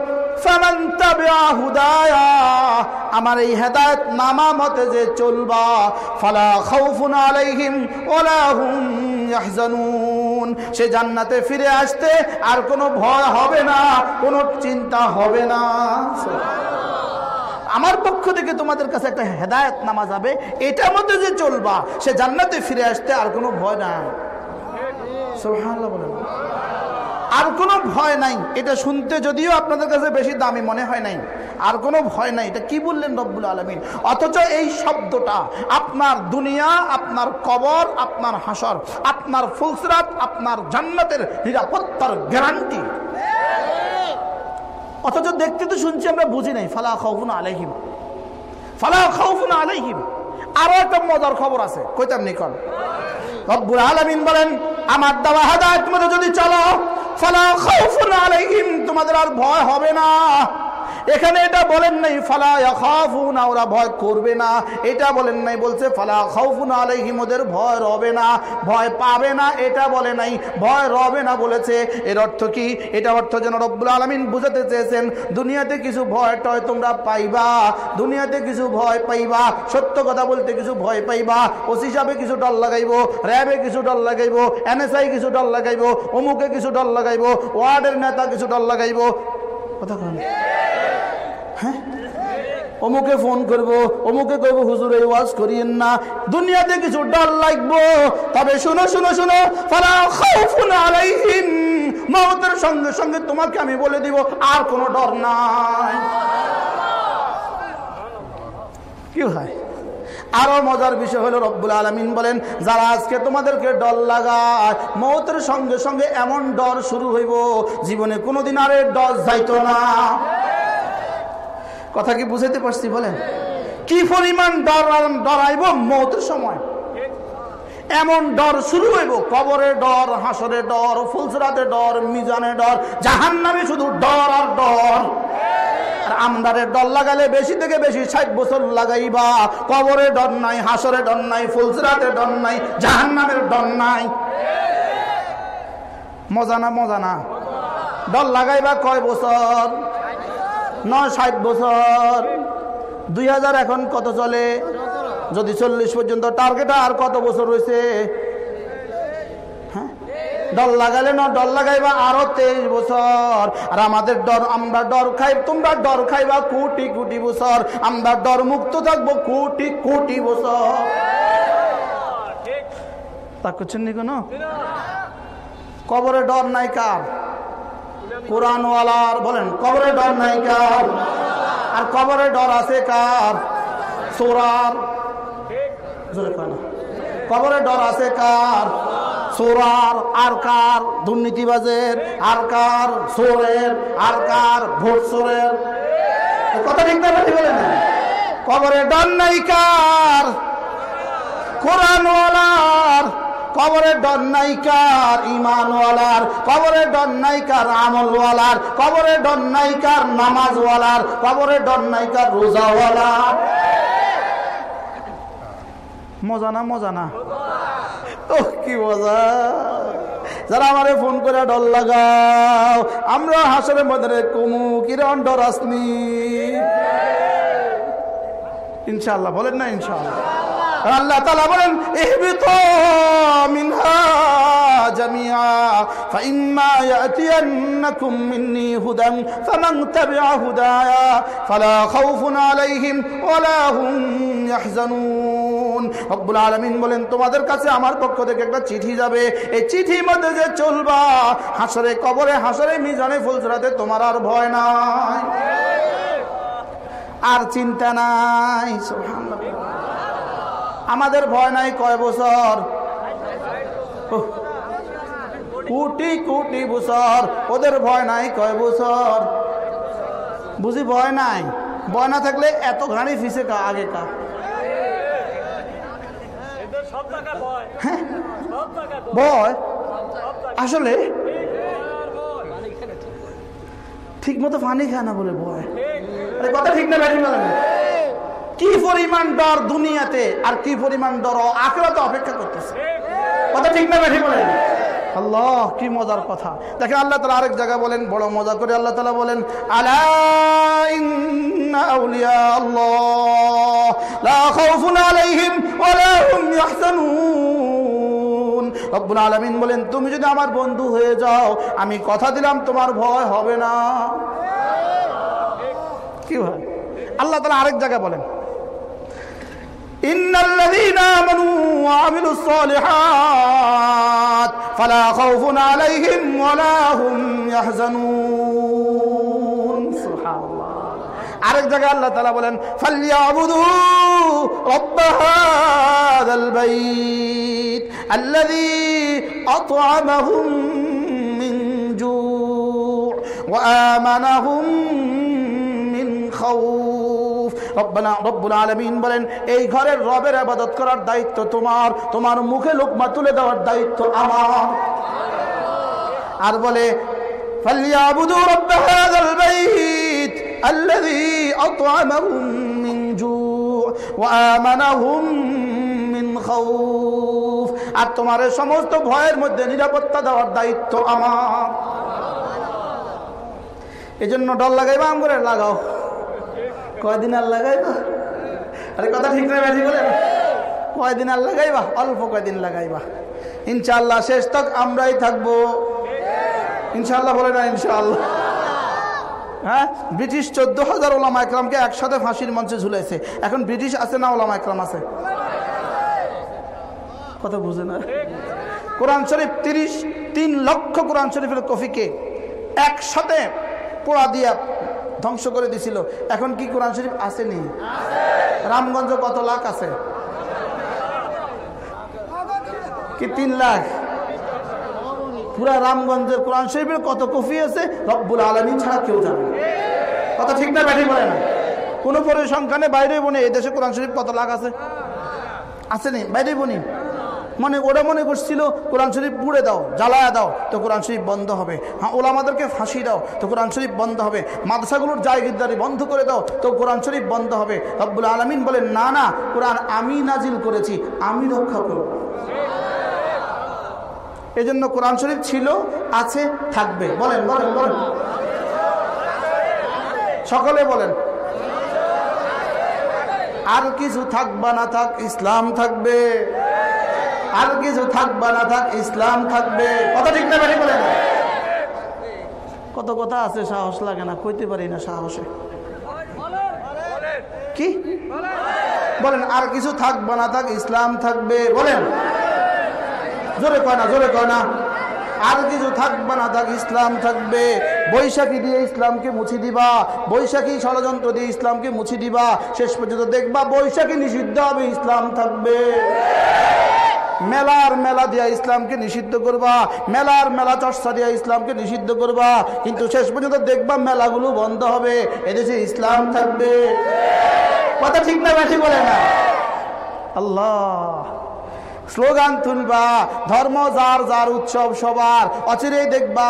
আমার এই হেদায়ত নামা মতে যে চলবা, ফালা ইয়াহজানুন। সে জান্নাতে ফিরে আসতে আর কোনো ভয় হবে না, কোনো চিন্তা হবে না। আমার পক্ষ থেকে তোমাদের কাছে একটা হেদায়ত নামা যাবে, এটার মধ্যে যে চলবা, সে জান্নাতে ফিরে আসতে আর কোনো ভয় নাই। আর কোনো ভয় নাই। এটা শুনতে যদিও আপনাদের কাছে বেশি দামি মনে হয় নাই। আর কোনো ভয় নাই। এটা কি বললেন রব্বুল আলমিন? অথচ এই শব্দটা আপনার দুনিয়া, আপনার কবর, আপনার হাসর, আপনার ফুলসরাত, আপনার জান্নাতের নিরাপত্তার গ্যারান্টি অথচ দেখতে তো শুনছি আমরা বুঝি নাই। ফালা খাউফুন আলাইহিম। ফালা খাউফুন আলাইহিম। আরও একটা মজার খবর আছে। কইতাম নিকন রব্বুল আলমিন বলেন, আমার দাওয়া হাদায়ত মতো যদি চলো, ফলা তোমাদের আর ভয় হবে না। এখানে এটা বলেন নাই, ফালা না ওরা ভয় করবে না। এটা বলেন নাই, বলছে, ফালা খাউফুন আলাইহিম ওদের ভয় রবে না, ভয় পাবে না। এটা বলে নাই, ভয় রবে না বলেছে। এর অর্থ কি? এটা অর্থ যেন রব্বুল আলমিন বুঝাতে চেয়েছেন, দুনিয়াতে কিছু ভয় টয় তোমরা পাইবা, দুনিয়াতে কিছু ভয় পাইবা, সত্য কথা বলতে কিছু ভয় পাইবা, ওসি সাহেবে কিছু ডর লাগাইবো, র্যাবে কিছু ডর লাগাইবো, এনএসআই কিছু ডর লাগাইবো, অমুকে কিছু ডর লাগাইবো, ওয়ার্ডের নেতা কিছু ডর লাগাইবো। কথা হ্যাঁ? অমুকে ফোন করব, অমুকে করব হুজুর, এই ওয়াজ করিয়েন না। দুনিয়াতে কিছু ডর লাগবো। তবে শুনো শুনো শুনো মমতার সঙ্গে সঙ্গে তোমাকে আমি বলে দিব, আর কোনো ডর নাই। কি হয়? আরও মজার বিষয় হলো রব্বুল আলমিন বলেন, যারা আজকে তোমাদেরকে ডর লাগায় মৌতের সঙ্গে সঙ্গে এমন ডর শুরু হইব, জীবনে কোনোদিন আর ডর যাইতো না। কথা কি বুঝাইতে পারছি বলেন? কি পরিমাণ ডর ডরাইব মতের সময়? এমন ডর শুরু হইব কবরের ডর হাসরের ডর, ফুলসরাতে ডর মিজানের ডর জাহান নামে শুধু ডর আর ডর। আমদারের ডর লাগালে বেশি থেকে বেশি ষাট বছর লাগাইবা। কবরে ডর নাই, হাসরে ডর নাই, ফুলসরাতে ডর নাই জাহান নামের ডর নাই। মজা না মজা না। ডর লাগাইবা কয় বছর? নয় বছর। দুই হাজার এখন কত চলে? যদি চল্লিশ পর্যন্ত টার্গেট আর কত বছর রয়েছে? হ্যাঁ? ডর লাগালে না ডর লাগাইবা আরও তেইশ বছর। আর আমাদের ডর, আমরা ডর খাই, তোমরা ডর খাইবা কোটি কোটি বছর। আমরা ডর মুক্ত থাকব কোটি কোটি বছর। তা করছেন নি কোনো? কবরে ডর নাই কার? কোরআনওয়ালার বলেন, কবরে ডর নাই কার? আর কবরে ডর আছে কার? সোরার কবরে ডর আছে কার? সোরার আর কার? দুর্নীতিবাজের আর কার? সোরের আর কার? ভোট সোরের কথা ঠিক বলেন কবরে ডর নাই কার? কোরআনওয়ালার কবরের ডর নাই কার ইমানওয়ালার কবরের ডর নাই কার আমলওয়ালার, কবরের ডর নাই কার নামাজওয়ালার, কবরের ডর নাই কার রোজাওয়ালার। মজা না মজা না? ও কি মজা। যারা আমারে ফোন করে ডর লাগাও, আমরা হাসরে মধ্যে কমু কিরণ ডর আসনি ইনশাল্লাহ বলেন না ইনশাল্লাহ আল্লাহ তালা বলেন মিনহা জামিয়া فإما يأتينكم مني هدى فمن تبع هدايا فلا خوف عليهم ولا هم يحزنون রব্বুল আলামিন বলেন তোমাদের কাছে আমার পক্ষ থেকে একটা চিঠি যাবে এই চিঠির মধ্যে যে চলবা হাসরে কবরে হাসরে মিজানে ফুলসরাতে তোমার আর ভয় নাই আর চিন্তা নাই সুবহানাল্লাহ আমাদের ভয় নাই কয় বছর? কুটি কুটি বছর। ওদের ভয় নাই কয় বছর? বুঝি ভয় নাই? ভয় না থাকলে এত ঘাড়ি ফিসে কা আগে কা? ভয়? আসলে ঠিক মতো পানি খায় না বলে ভয়। কথা ঠিক না, ব্যাটিং কি পরিমাণ ডর দুনিয়াতে আর কি পরিমাণ ডর আখেরাতে অপেক্ষা করতেছে? কথা ঠিক না ব্যাঠি বলেন? আল্লাহ, কি মজার কথা। দেখেন আল্লাহ তালা আরেক জায়গায় বলেন, বড় মজা করে আল্লাহ তালা বলেন রব্বুল আলামিন বলেন, তুমি যদি আমার বন্ধু হয়ে যাও, আমি কথা দিলাম, তোমার ভয় হবে না। কি হয় আল্লাহ তালা আরেক জায়গায় বলেন إن الذين آمنوا وعملوا الصالحات فلا خوف عليهم ولا هم يحزنون سبحان الله আরেক জায়গায় আল্লাহ তালা বলেন ফালিয়াবুদু রব্ব হাদাল বাইত الذي أطعمهم من جوع وآمنهم من خوف রব্বানা রব্বুল আলমিন বলেন এই ঘরের রবের আবাদত করার দায়িত্ব তোমার তোমার মুখে লোকমা তুলে দেওয়ার দায়িত্ব আমার আর বলে فليعبدوا رب هذا البيت الذي أطعمهم من جوع وآمنهم من خوف আর তোমার এই সমস্ত ভয়ের মধ্যে নিরাপত্তা দেওয়ার দায়িত্ব আমার এই জন্য ডর লাগাইবা আম করে লাগাও কয়দিন আর লাগাইবা? আরে কথা ঠিক না ব্যাঠি বলেন কয়দিন আর লাগাইবা? অল্প কয়দিন লাগাইবা। ইনশাল্লাহ শেষ তক আমরাই থাকব। ইনশাল্লাহ বলে না ইনশাল্লাহ হ্যাঁ? ব্রিটিশ চোদ্দ হাজার ওলামা একরামকে একসাথে ফাঁসির মঞ্চে ঝুলেছে এখন ব্রিটিশ আছে না ওলামা একরাম আছে? কথা বুঝে না। কোরআন শরীফ তিরিশ, তিন লক্ষ কোরআন শরীফের কফিকে একসাথে পোড়া দিয়া ধ্বংস করে দিছিল। এখন কি কোরআন শরীফ আসেনি? রামগঞ্জ কত লাখ আছে? কি তিন লাখ? পুরা রামগঞ্জের কোরআন শরীফের কত কফি আছে, রব্বুল আলমী ছাড়া কেউ জানে কথা ঠিক না ব্যাঠি বলে না। কোনো পরিসংখ্যানে বাইরে বনে, এই দেশে কোরআন শরীফ কত লাখ আছে? আসেনি। বাইরে বনি। মনে, ওরা মনে করছিল, কোরআন শরীফ পুড়ে দাও, জ্বালায়া দাও, তো কোরআন শরীফ বন্ধ হবে। হ্যাঁ ওলামাদেরকে ফাঁসি দাও, তো কোরআন শরীফ বন্ধ হবে। মাদ্রাসাগুলোর জায়গিরদারি বন্ধ করে দাও, তো কোরআন শরীফ বন্ধ হবে। রব্বুল আলমিন বলেন, না না, কোরআন আমি নাজিল করেছি, আমি রক্ষা করব। এই জন্য কোরআন শরীফ ছিল, আছে, থাকবে। বলেন বলেন বলেন। সকলে বলেন। আর কিছু থাকবা না থাক, ইসলাম থাকবে। আর কিছু থাকবা না থাক, ইসলাম থাকবে। কথা ঠিক না বলেন কত কথা আছে, সাহস লাগে না, কইতে পারি না সাহসে। কি? বলেন, আর কিছু থাকবা না থাক, ইসলাম থাকবে। বলেন। জোরে কয় না, জোরে কয় না। আর কিছু থাকবে না থাক, ইসলাম থাকবে। বৈশাখী দিয়ে ইসলামকে মুছি দিবা। বৈশাখী ষড়যন্ত্র দিয়ে ইসলামকে মুছি দিবা। শেষ পর্যন্ত দেখবা বৈশাখী নিষিদ্ধ হবে, ইসলাম থাকবে। মেলার মেলা দিয়া ইসলামকে নিষিদ্ধ করবা, মেলার মেলা চর্চা দিয়া ইসলামকে নিষিদ্ধ করবা, কিন্তু শেষ পর্যন্ত দেখবা মেলাগুলো বন্ধ হবে, এদেশে ইসলাম থাকবে। কথা ঠিক না, বেশি বলে না। আল্লাহ। স্লোগান তুলবা, ধর্ম যার যার উৎসব সবার, অচিরেই দেখবা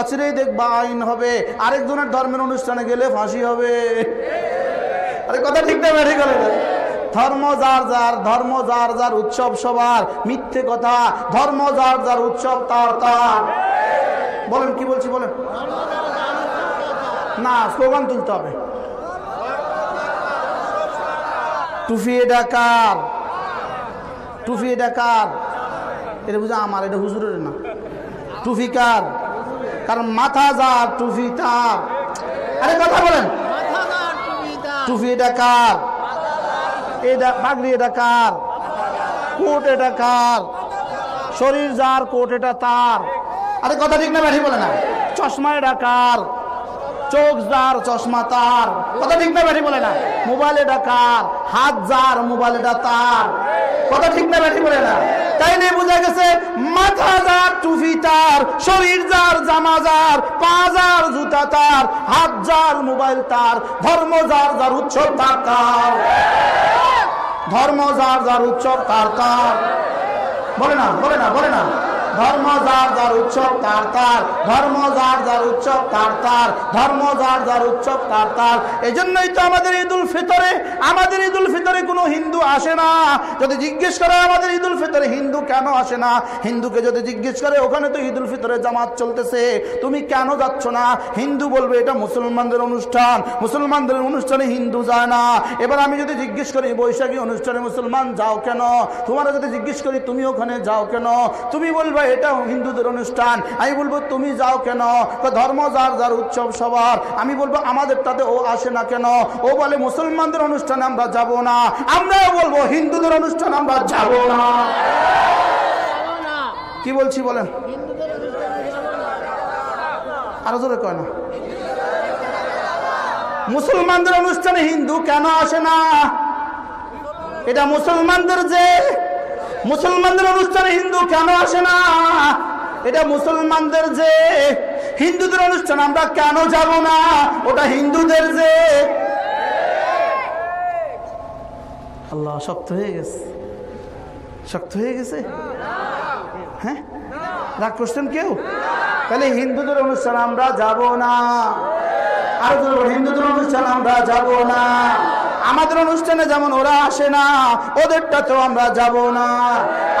অচিরেই দেখবা আইন হবে। আরেকজনের ধর্মের অনুষ্ঠানে গেলে ফাঁসি হবে। আরে কথা ঠিক না, বেশি করে ধর্ম যার যার ধর্ম যার যার উৎসব সবার। মিথ্যে কথা ধর্ম যার যার উৎসব তার তার। বলেন কি বলছি বলেন? না স্লোগান তুলতে হবে। টুফি এটা কার? টুফি এটা কার? এটা বুঝা আমার এটা হুজুরের না। টুফি কার? কারণ মাথা যার টুফি তার। আরে কথা বলেন। টুফি এটা কার? এটা শরীর যার, কোট, এটা তার। আরে কথা ঠিক না, ব্যাঠি বলে না। চশমা, এটা কার? চোখ যার, চশমা তার। কথা ঠিক না, ব্যাঠি বলে না। মোবাইল, এটা কার? হাত যার, মোবাইল, এটা তার। কথা গেছে, মাথা যার শরীর যার, জামা যার, পা যার, জুতা তার। হাত যার, মোবাইল তার। ধর্ম যার যার উৎসব তার। ধর্ম যার যার উৎসব তার তার। বলে না বলে না বলে না। ধর্ম যার যার উৎসব, তার তার। ধর্ম যার যার উৎসব, তার তার। ধর্ম যার যার উৎসব, তার তার। এই জন্যই তো আমাদের ঈদ উল ফিতরে, আমাদের ঈদ উল ফিতরে কোনো হিন্দু আসে না। যদি জিজ্ঞেস করে আমাদের ঈদ উল ফিতরে, হিন্দু কেন আসে না? হিন্দুকে যদি জিজ্ঞেস করে, ওখানে তো ঈদ উল ফিতরে জামাত চলতেছে। তুমি কেন যাচ্ছ না? হিন্দু বলবে, এটা মুসলমানদের অনুষ্ঠান। মুসলমানদের অনুষ্ঠানে হিন্দু যায় না। এবার আমি যদি জিজ্ঞেস করি, বৈশাখী অনুষ্ঠানে মুসলমান যাও কেন? তোমার যদি জিজ্ঞেস করি, তুমি ওখানে যাও কেন? তুমি বলবে এটা হিন্দুদের অনুষ্ঠান। আমি বলব, তুমি যাও কেন? ধর্ম যার যার উৎসব সবার। আমি বলব আমাদের তাতে ও আসে না কেন? ও বলে, মুসলমানদের অনুষ্ঠানে আমরা যাব না। আমরাও বলব, হিন্দুদের অনুষ্ঠান আমরা যাব না। কি বলছি বলেন? আরও জোরে কয় না। মুসলমানদের অনুষ্ঠানে হিন্দু কেন আসে না? এটা মুসলমানদের যে মুসলমানদের অনুষ্ঠানে হিন্দু কেন আসে না? এটা মুসলমানদের যে হিন্দুদের অনুষ্ঠান, আমরা কেন যাব না? ওটা হিন্দুদের যে আল্লাহ শক্ত হয়ে গেছে। শক্ত হয়ে গেছে? হ্যাঁ? রাগ করছেন কেউ? তাহলে হিন্দুদের অনুষ্ঠান আমরা যাব না। আর হিন্দুদের অনুষ্ঠান আমরা যাব না। আমাদের অনুষ্ঠানে যেমন ওরা আসে না, ওদেরটাতেও আমরা যাব না।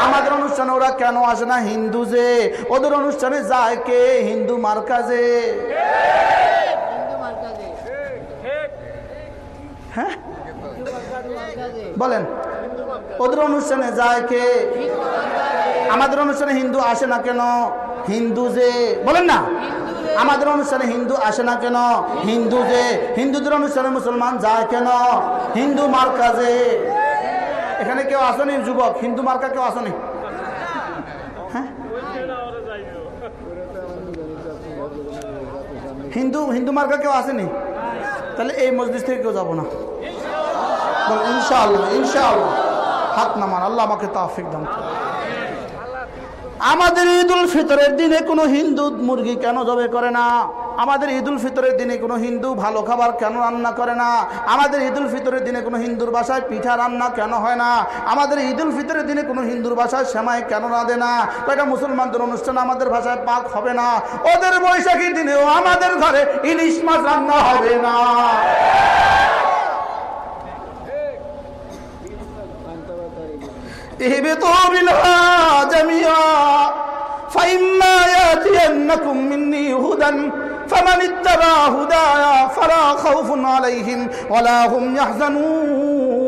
আমাদের অনুষ্ঠানে ওরা কেন আসে না? হিন্দু যে। ওদের অনুষ্ঠানে যায় কে? হিন্দু মার্কাজে হ্যাঁ? বলেন, ওদের অনুষ্ঠানে যায় কে? আমাদের অনুষ্ঠানে হিন্দু আসে না কেন? হিন্দু যে। বলেন না। আমাদের অনুষ্ঠানে হিন্দু আসে না কেন? হিন্দু যে, হিন্দুদের অনুষ্ঠানে মুসলমান যায় কেন? হিন্দু মার্কাজে এখানে কেউ আসেনি যুবক? হিন্দু মার্কা কেউ আসেনি? হ্যাঁ? হিন্দু হিন্দু মার্কা কেউ আসেনি? তাহলে এই মসজিদ থেকে কেউ যাব না। বল, ইনশাআল্লাহ ইনশাআল্লাহ। হাত নামান, আল্লাহ আমাকে তাফিক করুন। আমাদের ঈদ উল ফিতরের দিনে কোনো হিন্দু মুরগি কেন জবে করে না? আমাদের ঈদ উল ফিতরের দিনে কোনো হিন্দু ভালো খাবার কেন রান্না করে না? আমাদের ঈদ উল ফিতরের দিনে কোনো হিন্দুর বাসায় পিঠা রান্না কেন হয় না? আমাদের ঈদ উল ফিতরের দিনে কোনো হিন্দুর বাসায় সেমাই কেন রাঁধে না? এটা মুসলমানদের অনুষ্ঠান আমাদের ভাষায় পাক হবে না? ওদের বৈশাখীর দিনেও আমাদের ঘরে ইলিশ মাছ রান্না হবে না। اهبطوا منها جميعا فإما يأتينكم مني هدى فمن اتبع هدايا فلا خوف عليهم ولا هم يحزنون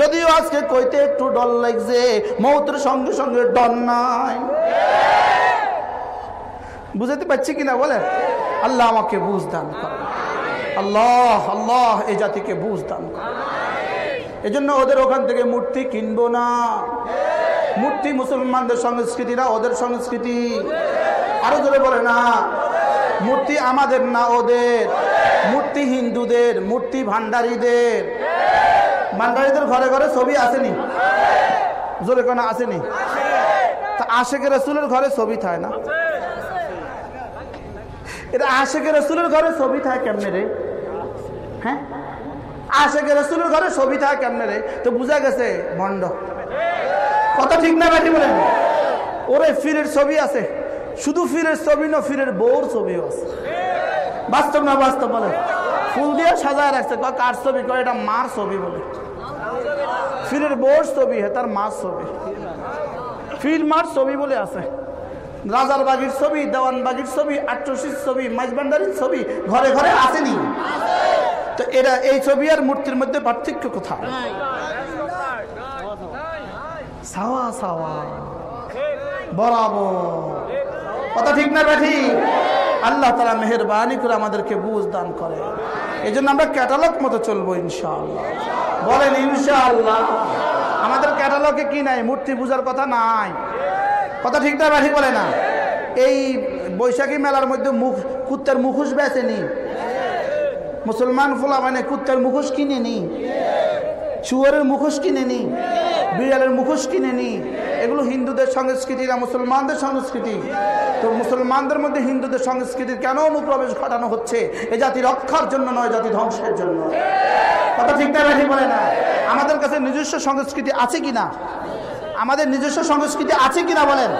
যদিও আজকে কইতে একটু ডর লাগছে মৌতের সঙ্গে সঙ্গে ডর নাই বুঝাতে পারছি কিনা বলে আল্লাহ আমাকে বুঝ দান করে আল্লাহ আল্লাহ এই জাতিকে বুঝ দান করে এজন্য ওদের ওখান থেকে মূর্তি কিনবো না। মূর্তি মুসলমানদের সংস্কৃতি না, ওদের সংস্কৃতি। আরও ধরে বলে না। মূর্তি আমাদের না ওদের। মূর্তি হিন্দুদের, মূর্তি ভান্ডারীদের। ভান্ডারীদের ঘরে ঘরে ছবি আসেনি। জোরে কোনো আসেনি। তা আশেকের রসুলের ঘরে ছবি থাকে না। এটা আশেকের রসুলের ঘরে ছবি থাকে কেমনে রে? হ্যাঁ? আশেকে রসুলের ঘরে ছবি থাকে কেমনে রে? তো বুঝা গেছে ভণ্ড কথা ঠিক না ব্যাটি বলেন? ওরে ফিরের ছবি আছে। শুধু ফিরের ছবি না, ফিরের বউর ছবিও আছে। বাস্তব না বাস্তব বলে ফুল দিয়ে সাজায় রাখছে। কয়, কার ছবি? কয়, এটা মার ছবি বলে। ফিরের বউর ছবি হে, তার মার ছবি। ফির মার ছবি বলে আছে। রাজার বাগির ছবি, দেওয়ান বাগির ছবি, আট্রসির ছবি মাঝবান্ডারির ছবি, ঘরে ঘরে আসেনি। তো এরা, এই ছবি আর মূর্তির মধ্যে পার্থক্য কোথায়? সাওয়া সাওয়া। বরাবর। কথা ঠিক না ব্যাঠি আল্লাহ তালা মেহরবানি করে আমাদেরকে বুঝ দান করে। এই জন্য আমরা ক্যাটালগ মতো চলবো ইনশাআল্লাহ। বলেন ইনশাআল্লাহ। আমাদের ক্যাটালগে কি নাই? মূর্তি পূজার কথা নাই। কথা ঠিক না ব্যাঠি বলে না? এই বৈশাখী মেলার মধ্যে মুখ কুত্তার মুখোশ বেচেনি। মুসলমান ফোলা মানে কুত্তার মুখোশ কিনে নি। শুয়ারের মুখোশ কিনে নি। বিড়ালের মুখোশ কিনে নি। এগুলো হিন্দুদের সংস্কৃতি না মুসলমানদের সংস্কৃতি। তো মুসলমানদের মধ্যে হিন্দুদের সংস্কৃতির কেন অনুপ্রবেশ ঘটানো হচ্ছে? এ জাতি রক্ষার জন্য নয়, জাতি ধ্বংসের জন্য। কথা ঠিক না রাখি বলে না। আমাদের কাছে নিজস্ব সংস্কৃতি আছে কিনা? আমাদের নিজস্ব সংস্কৃতি আছে কিনা বলেন?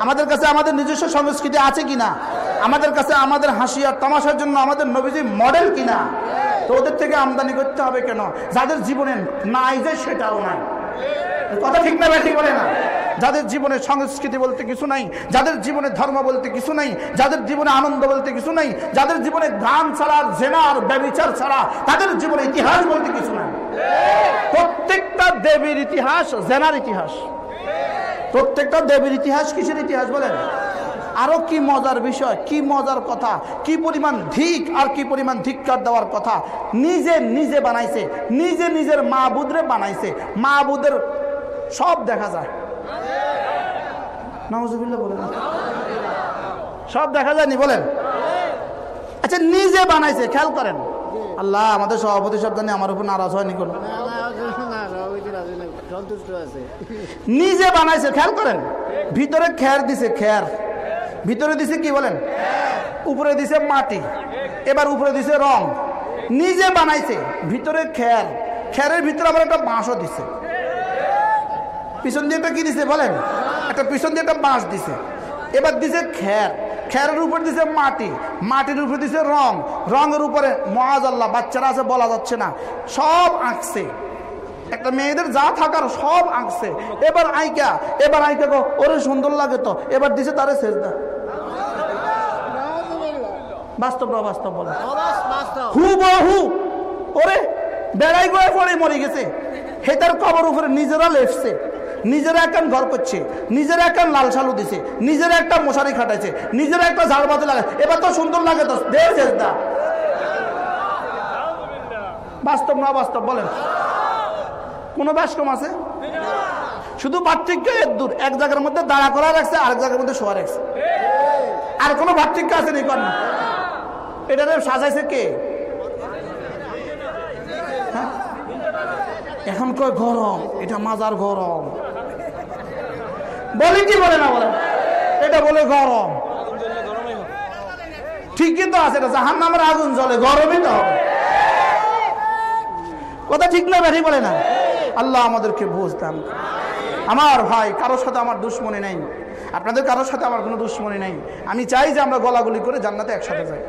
আমাদের কাছে আমাদের নিজস্ব সংস্কৃতি আছে কিনা? আমাদের কাছে আমাদের হাসি আর তামাশার জন্য আমাদের নবীজি মডেল কিনা? তো ওদের থেকে আমদানি করতে হবে কেন? যাদের জীবনে নাই যে সেটাও নাই। কথা ঠিক না ঠিক বলে না। যাদের জীবনে সংস্কৃতি বলতে কিছু নাই, যাদের জীবনে ধর্ম বলতে কিছু নাই, যাদের জীবনে আনন্দ বলতে কিছু নাই, যাদের জীবনে গান ছাড়া, জেনা আর ব্যবিচার ছাড়া, তাদের জীবনে ইতিহাস বলতে কিছু নাই। প্রত্যেকটা দেবীর ইতিহাস, জেনার ইতিহাস। প্রত্যেকটা দেবীর ইতিহাস কিসের ইতিহাস বলেন? আরও কি মজার বিষয়, কি মজার কথা, কি পরিমাণ ধিক আর কি পরিমাণ ধিক্কার দেওয়ার কথা নিজে নিজে বানাইছে, নিজে নিজের মা বুদরে বানাইছে মা বুদের সব দেখা যায়। বলেন। সব দেখা যায়নি বলেন? আচ্ছা নিজে বানাইছে, খেয়াল করেন। আল্লাহ, আমাদের সভাপতি সব জানি আমার উপর নারাজ হয়নি কোনো। নিজে বানাইছে, খেয়াল করেন? ভিতরে খের দিছে খের ভিতরে দিছে কি বলেন? উপরে দিছে মাটি। এবার উপরে দিছে রং। নিজে বানাইছে, ভিতরে খের খেরের ভিতরে আবার একটা বাঁশও দিছে। পিছন দিয়ে একটা কি দিছে বলেন? একটা পিছন দিয়ে একটা বাঁশ দিছে। এবার দিছে খের খেরের উপর দিছে মাটি। মাটির উপরে দিছে রং। রঙের উপরে মহাজ আল্লাহ, বাচ্চারা আছে বলা যাচ্ছে না। সব আঁকছে। একটা মেয়েদের যা থাকার সব আঁকছে। এবার আইকা এবার আইকা গো, ওরে সুন্দর লাগে তো, এবার দিছে তারে শেষ দা বাস্তব না বাস্তব বলে। হু বহু ওরে, বেড়াই গয়ে পড়ে মরে গেছে। হেতার কবর উপরে নিজেরা লেফছে নিজেরা একটা ঘর করছে, নিজেরা একটা লাল সালু দিছে, নিজেরা একটা মশারি খাটাইছে, নিজেরা একটা ঝাড় বাতি লাগায় এবার তো সুন্দর লাগে তো, দে শেষ দা বাস্তব না বাস্তব বলেন। কোনো ব্যাসকম আছে? শুধু পার্থক্য এর দূর। এক জায়গার মধ্যে দাঁড়া করা রাখছে, আরেক জায়গার মধ্যে শোয়া রাখছে। আর কোনো পার্থক্য আছে নি কর এটা সাজাইছে কে? হ্যাঁ? এখন কয় গরম, এটা মাজার গরম। বলে কি বলে না বলে? এটা বলে গরম। ঠিকই তো আছে এটা জাহান নামের আগুন জ্বলে, গরমই তো হবে। কথা ঠিক না, ব্যাঠি বলে না। আল্লাহ আমাদেরকে বুঝ দান আমার ভাই, কারোর সাথে আমার দুশ্মনী নেই। আপনাদের কারোর সাথে আমার কোনো দুশ্মনী নেই। আমি চাই যে আমরা গলাগুলি করে জান্নাতে একসাথে যাই।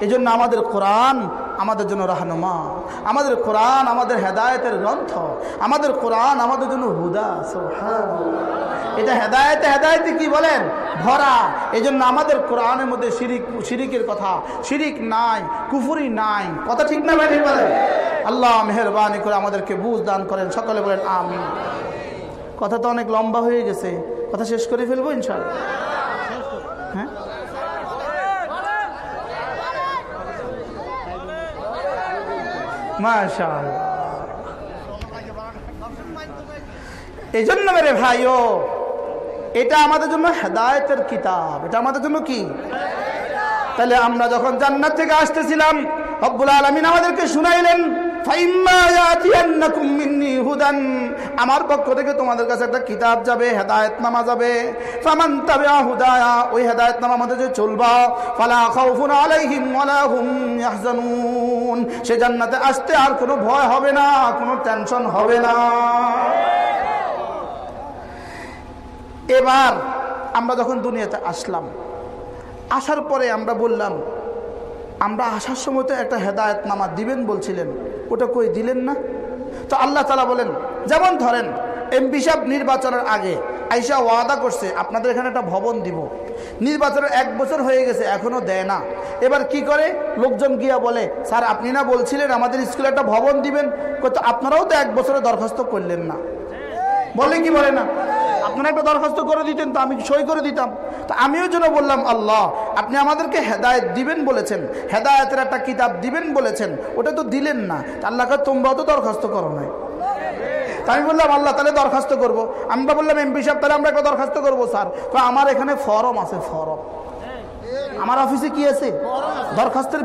এই জন্য আমাদের কোরআন আমাদের জন্য রাহনুমা। আমাদের কোরআন আমাদের হেদায়েতের গ্রন্থ। আমাদের কোরআন আমাদের জন্য হুদা এটা হেদায়েতে হেদায়েতে কি বলেন? ভরা। এই জন্য আমাদের কোরআনের মধ্যে শিরিক, শিরিকের কথা। শিরিক নাই, কুফুরি নাই। কথা ঠিক না ঠিক বলেন? আল্লাহ মেহরবানি করে আমাদেরকে বুঝ দান করেন, সকলে বলেন আমি কথা তো অনেক লম্বা হয়ে গেছে। কথা শেষ করে ফেলব ইনশাল্লাহ হ্যাঁ? মাশাআল্লাহ। এই জন্য মেরে ভাইও, এটা আমাদের জন্য হেদায়তের কিতাব। এটা আমাদের জন্য কি? তাহলে আমরা যখন জান্নাত থেকে আসতেছিলাম, রব্বুল আলমিন আমাদেরকে শুনাইলেন আমার পক্ষ থেকে তোমাদের কাছে একটা কিতাব যাবে, হেদায়েতনামা যাবে। ফামান তাবিআ হুদায়া, ওই হেদায়েতনামা মধ্যে যে চলবা, ফালা হুম সে জান্নাতে আসতে আর কোনো ভয় হবে না, কোনো টেনশন হবে না। এবার আমরা যখন দুনিয়াতে আসলাম, আসার পরে আমরা বললাম আমরা আসার সময় তো একটা হেদায়ত নামা দিবেন বলছিলেন। ওটা কই দিলেন না? তো আল্লাহ তালা বলেন, যেমন ধরেন, এমপি সাহেব নির্বাচনের আগে আইসা ওয়াদা করছে, আপনাদের এখানে একটা ভবন দিব। নির্বাচনের এক বছর হয়ে গেছে, এখনও দেয় না। এবার কি করে? লোকজন গিয়া বলে, স্যার, আপনি না বলছিলেন আমাদের স্কুলে একটা ভবন দিবেন? আপনারাও তো এক বছরে দরখাস্ত করলেন না। বলে কি বলে না? আপনারা একটা দরখাস্ত করে দিতেন, তো আমি সই করে দিতাম। তো আমিও যেন বললাম, আল্লাহ, আপনি আমাদেরকে হেদায়ত দিবেন বলেছেন, হেদায়তের একটা কিতাব দিবেন বলেছেন, ওটা তো দিলেন না। আল্লাহকে তোমরা তো দরখাস্ত করো নাই। আমি বললাম, আল্লাহ, তাহলে দরখাস্ত করব। আমরা বললাম, এমপি সাহেব, তাহলে আমরা একটা দরখাস্ত করব, স্যার। তো আমার এখানে ফরম আছে, ফরম। আমার অফিসে কি আছে? দরখাস্তের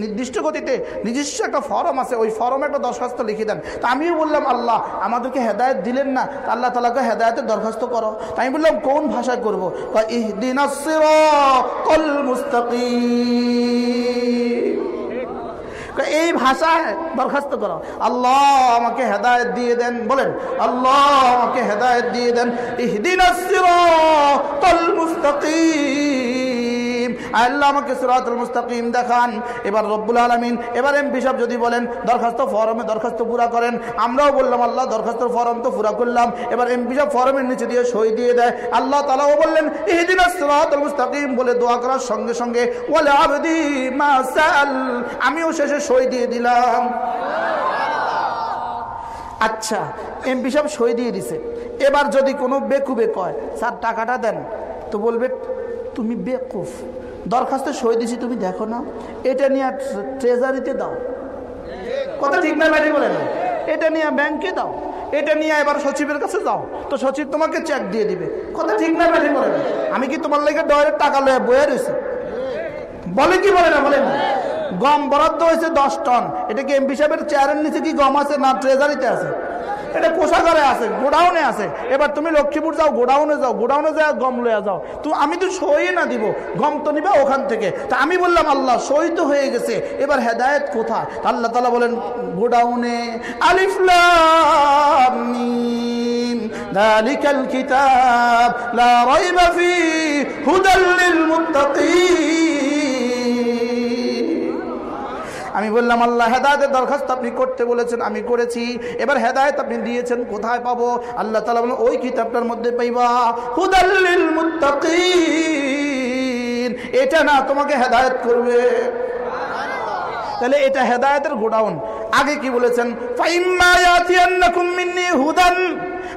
নির্দিষ্ট গতিতে নিজস্ব একটা ফর্ম আছে, ওই ফর্মে একটা দরখাস্ত লিখে দেন। তা আমিও বললাম, আল্লাহ, আমাদেরকে হেদায়ত দিলেন না আল্লাহ তালাকে হেদায়তের দরখাস্ত করো। তাই আমি বললাম, কোন ভাষায় করব? এই ভাষায় দরখাস্ত করো। আল্লাহ, আমাকে হেদায়ত দিয়ে দেন। বলেন, আল্লাহ, আমাকে হেদায়ত দিয়ে দেন। ইহদিন মুস্তাকিম। আল্লাহ আমাকে সিরাতুল মুস্তাকিম দেখান। এবার রব্বুল আলমিন, এবার এম বিশপ যদি বলেন, দরখাস্ত ফরমে দরখাস্ত পুরা করেন। আমরাও বললাম, আল্লাহ, দরখাস্ত ফরম তো পুরা করলাম। এবার এম বিশপ ফরমের নিচে দিয়ে সই দিয়ে দেয়। আল্লাহ তালাও বললেন, ইহদিন সিরাতুল মুস্তাকিম বলে দোয়া করার সঙ্গে সঙ্গে বলে আবদি মা সাল। আমিও শেষে সই দিয়ে দিলাম। আচ্ছা এমপি সাহেব সই দিয়ে দিছে। এবার যদি কোনো বেকুবে কয়, স্যার, টাকাটা দেন। তো বলবে, তুমি বেকুফ। দরখাস্তে সই দিছি তুমি দেখো না। এটা নিয়ে ট্রেজারিতে দাও। কথা ঠিক না ম্যাডি বলে না। এটা নিয়ে ব্যাংকে দাও। এটা নিয়ে এবার সচিবের কাছে যাও। তো সচিব তোমাকে চেক দিয়ে দিবে। কথা ঠিক না ম্যাডি বলে না। আমি কি তোমার লেগে ডয়ের টাকা লয়ে বয়ে রয়েছি? বলে কি বলে না বলে না। গম বরাদ্দ হয়েছে দশ টন। এটা কি এমপি সাহেবের চেয়ারের নিচে কি গম আছে না ট্রেজারিতে আছে? এটা কোষাগারে আছে গোডাউনে আছে এবার তুমি লক্ষ্মীপুর যাও গোডাউনে যাও গোডাউনে যাও গম লয়ে যাও তো আমি তো সই না দিব গম তো নিবে ওখান থেকে তা আমি বললাম আল্লাহ সই তো হয়ে গেছে এবার হেদায়ত কোথায় আল্লাহ তালা বলেন গোডাউনে আলিফলাম ذلك الكتاب لا ريب فيه هدى للمتقين আমি বললাম, আল্লাহ, হেদায়তের দরখাস্ত আপনি করতে বলেছেন, আমি করেছি। এবার হেদায়ত আপনি দিয়েছেন, কোথায় পাবো? আল্লাহ তালা বলেন ওই কিতাবটার মধ্যে পাইবা। হুদাল্লিল এটা না, তোমাকে হেদায়ত করবে। তাহলে এটা হেদায়তের গোডাউন। আগে কি বলেছেন? হুদান।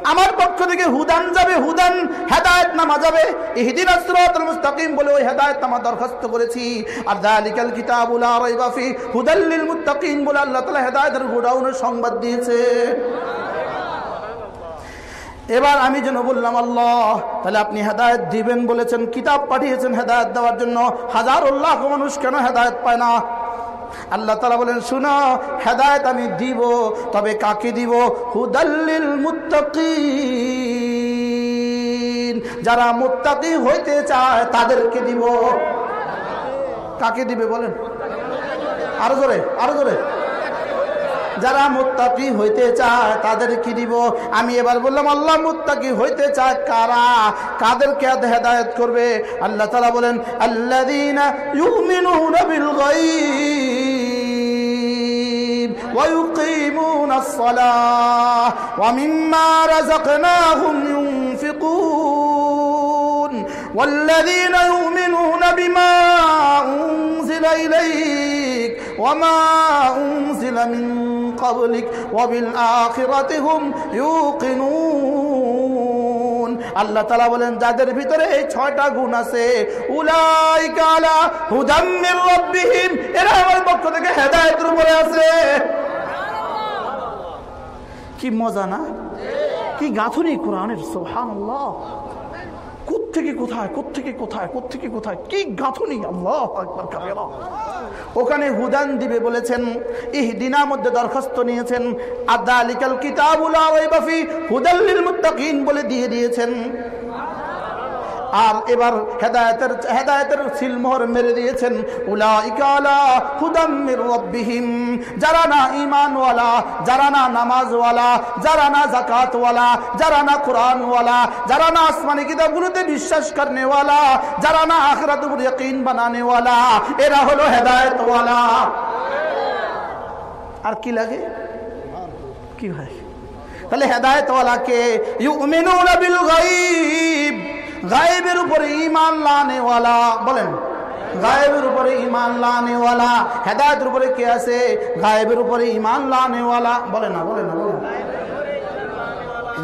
আমার পক্ষ থেকে হুদান যাবে, হুদান হেদায়ত নামা যাবে। ইহদিন আসরাতুল মুস্তাকিম বলে ওই হেদায়ত নামা দরখাস্ত করেছি। আর যালিকাল কিতাবুল লা রাইবা ফি, হুদাল লিল মুত্তাকিন বলে আল্লাহ তাআলা হেদায়েতের গোডাউনের সংবাদ দিয়েছে। এবার আমি যেন বললাম, আল্লাহ, তাহলে আপনি হেদায়ত দিবেন বলেছেন, কিতাব পাঠিয়েছেন হেদায়ত দেওয়ার জন্য। হাজার উল্লাহ মানুষ কেন হেদায়ত পায় না? আল্লাহ তালা বলেন, শুনো, হেদায়ত আমি দিব, তবে কাকে দিব? হুদাল্লিল মুত্তাকিন। যারা মুত্তাকি হইতে চায়, তাদেরকে দিব। কাকে দিবে বলেন? আরও জোরে আরও জোরে। যারা মুত্তাকি হইতে চায় তাদের কি দিব আমি এবার বললাম আল্লাহ মুত্তাকি হইতে চায় কারা কাদেরকে হেদায়েত করবে আল্লাহ তাআলা বলেন আল্লাযীনা ইউমিনুনা বিল গায়ব ويقيمون الصلاة ومما رزقناهم ينفقون والذين يؤمنون بما أنزل إليك وما أنزل من قبلك وبالآخرة هم يوقنون আল্লাহ তালা বলেন যাদের ভিতরে এই ছয়টা গুণ আছে উলাই কালা হুদাম্মির রব্বিহিম এরা আমার পক্ষ থেকে হেদায়েতের উপরে আছে কি মজা না কি গাঁথনি কোরআনের সুবহানাল্লাহ কোত্থেকে কোথায় কোত্থেকে কোথায় কোত্থেকে কোথায়? কি গাঁথনি? আল্লাহ ওখানে হুদান দিবে বলেছেন ইহদিনা মধ্যে দরখাস্ত নিয়েছেন, আদালিকাল কিতাবুল কিতাবুল্লাহ হুদাল্লিল মুত্তাকিন বলে দিয়ে দিয়েছেন। আর এবার হেদায়তের হেদায়তের সিলমোহর মেরে দিয়েছেন। উলাইকালা হুদাম্মির রব্বিহিম। যারা না ঈমানওয়ালা, যারা না নামাজওয়ালা, যারা না যাকাতওয়ালা, যারা না কোরআনওয়ালা, যারা না আসমানি কিতাবগুলোতে বিশ্বাস করনেওয়ালা, যারা না আখিরাত উপর ইয়াকিন বানানেওয়ালা, এরা হলো হেদায়েতওয়ালা। আর কি লাগে? কি হয়? তাহলে হেদায়েতওয়ালাকে ইউমিনুনা বিল গায়ব। গায়েবের উপরে ইমান লানেওয়ালা, বলেন। গায়েবের উপরে ইমান লানেওয়ালা, হেদায়তের উপরে কে আছে? গায়েবের উপরে ইমান লানেওয়ালা বলে না বলে না বলে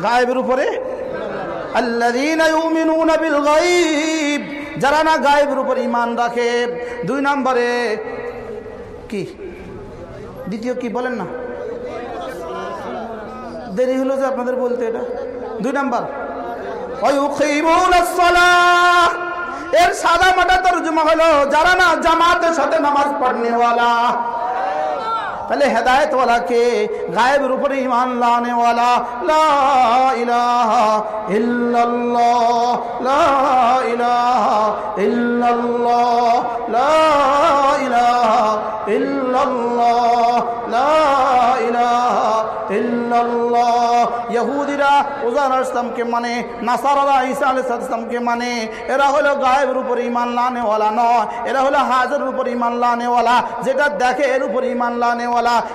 গায়েবের উপরে? যারা না গায়েবের উপর ইমান রাখে। দুই নম্বরে কি? দ্বিতীয় কি, বলেন না। দেরি হলো যে আপনাদের বলতে এটা। দুই নাম্বার এর সাদা মাটা তর্জমা হলো যারা না জামাতের সাথে নামাজ পড়নেওয়ালা তাহলে হেদায়তওয়ালাকে গায়েবের উপরে ইমান লানেওয়ালা ইহুদিরা উজান আসলামকে মানে নাসারারা ঈসা আলি সালামকে মানে এরা হলো গায়েবের উপর ইমান লানেওয়ালা যেটা দেখে এর উপর ইমান লানে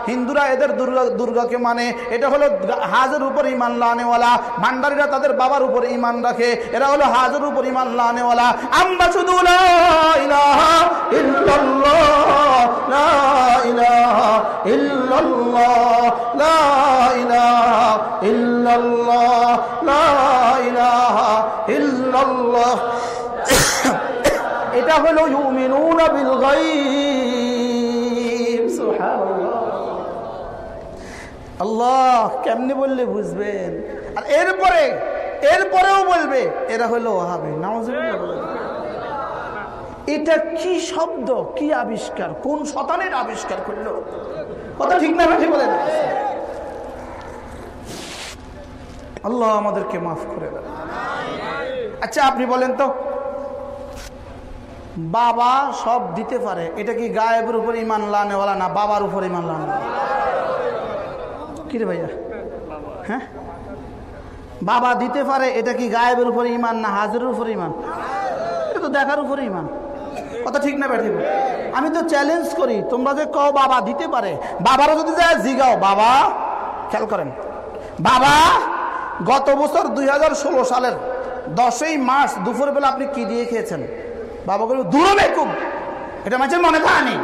হিন্দুরা এদের দুর্গা, দুর্গাকে মানে এটা হলো হাজের উপর ইমান লানেওয়ালা, ভান্ডারীরা তাদের বাবার উপর ইমান রাখে, এরা হলো হাজের উপর ইমান লানেওয়ালা। আমরা শুধু এটা হলো ইউমিনুনা বিল গায়ব। আল্লাহ, কেমনি বললে বুঝবেন? আর এরপরে, এরপরেও বলবে, এরা হলো ওহাবে বলে এটা কি শব্দ, কি আবিষ্কার? কোন শতানের আবিষ্কার করল? কথা ঠিক না ঠিক বলে আল্লাহ আমাদেরকে মাফ করে দেন। আচ্ছা আপনি বলেন তো, বাবা সব দিতে পারে, এটা কি গায়েবের উপর ইমান লানেওয়ালা না, বাবার উপর ইমান লানে কি রে ভাইয়া? হ্যাঁ? বাবা দিতে পারে, এটা কি গায়েবের উপরে ইমান না হাজিরের উপরে ইমান এটা তো দেখার উপরে ইমান কথা ঠিক না ব্যাঠিক? আমি তো চ্যালেঞ্জ করি, তোমরা যে কও বাবা দিতে পারে, বাবারও যদি যায়, জিগাও। বাবা, খেয়াল করেন। বাবা, গত বছর দুই হাজার ষোলো সালের দশই মার্চ দুপুরবেলা আপনি কি দিয়ে খেয়েছেন? বাবা বলবে দূর বেকুম এটা মাঝে মনে থাকেনি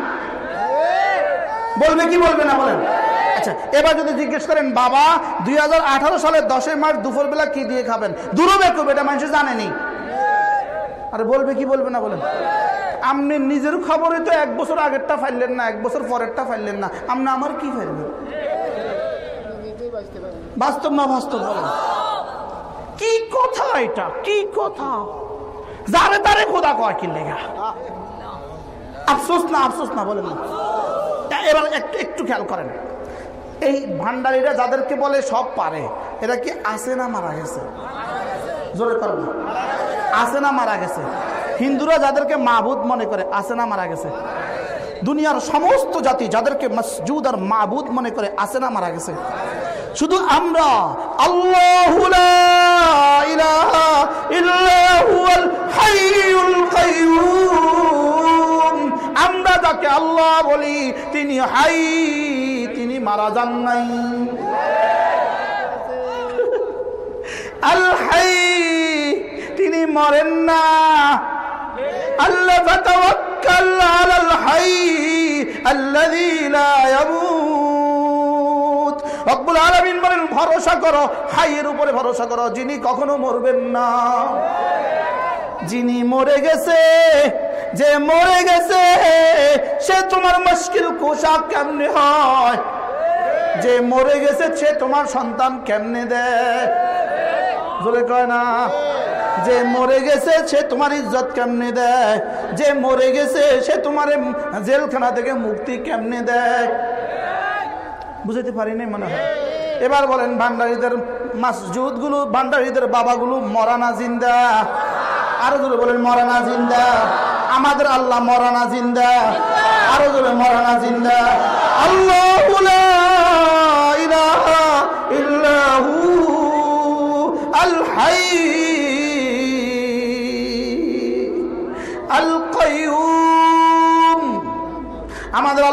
বলবে কি বলবে না বলেন? আচ্ছা এবার যদি জিজ্ঞেস করেন, বাবা, দুই হাজার আঠারো সালের দশই মার্চ দুপুরবেলা কি দিয়ে খাবেন? দূর বেকুম এটা মানুষ জানেনি। আরে বলবে কি বলবে না বলেন। আপনি নিজের খবরে তো এক বছর আগেরটা ফাইলেন না, এক বছর পরেরটা ফাইলেন না। আপনি আমার কি ফাইলবেন বাস্তব না বাস্তব কি কথা এটা? কি কথা? যারে তারে খোদা কয় কি লেগা? আফসোস না আফসোস না, বলেন না। এবার একটু একটু খেয়াল করেন। এই ভান্ডারীরা যাদেরকে বলে সব পারে, এরা কি আসে না মারা গেছে? জোরে করেন আসে না মারা গেছে? হিন্দুরা যাদেরকে মাহবুদ মনে করে আসে না মারা গেছে? দুনিয়ার সমস্ত জাতি যাদেরকে মসজুদ আর মাহবুদ মনে করে আসে না মারা গেছে? শুধু আমরা, আল্লাহ আমরা যাকে আল্লাহ বলি, তিনি হাই। তিনি মারা যান নাই। আল তিনি মরেন না। আল্লাহ ফাতাওয়াক্কাল আলাল হাই, আল্লাযী লা ইয়ামুত। ভরসা করো, হাইয়ের উপরে ভরসা করো, যিনি কখনো মরবেন না। যিনি মরে গেছে যে মরে গেছে, সে তোমার মুশকিল কুশা কেমনে হয়? যে মরে গেছে, সে তোমার সন্তান কেমনে দেয়? কয় না? যে মরে গেছে, সে তোমার ইজ্জত কেমনে দেয়? যে মরে গেছে, সে তোমার জেলখানা থেকে মুক্তি কেমনে দেয়? বুঝাতে পারিনি মনে হয়। এবার বলেন, ভান্ডারীদের মাসজুদগুলো ভান্ডারীদের বাবাগুলো মরানা জিন্দা। আরও জোরে বলেন, মরানা জিন্দা। আমাদের আল্লাহ মরানা জিন্দা। আরও জোরে, মরানা জিন্দা। আল্লাহ ইলাহা ইল্লাহু আল হাই আল কাইয়ুম আমাদের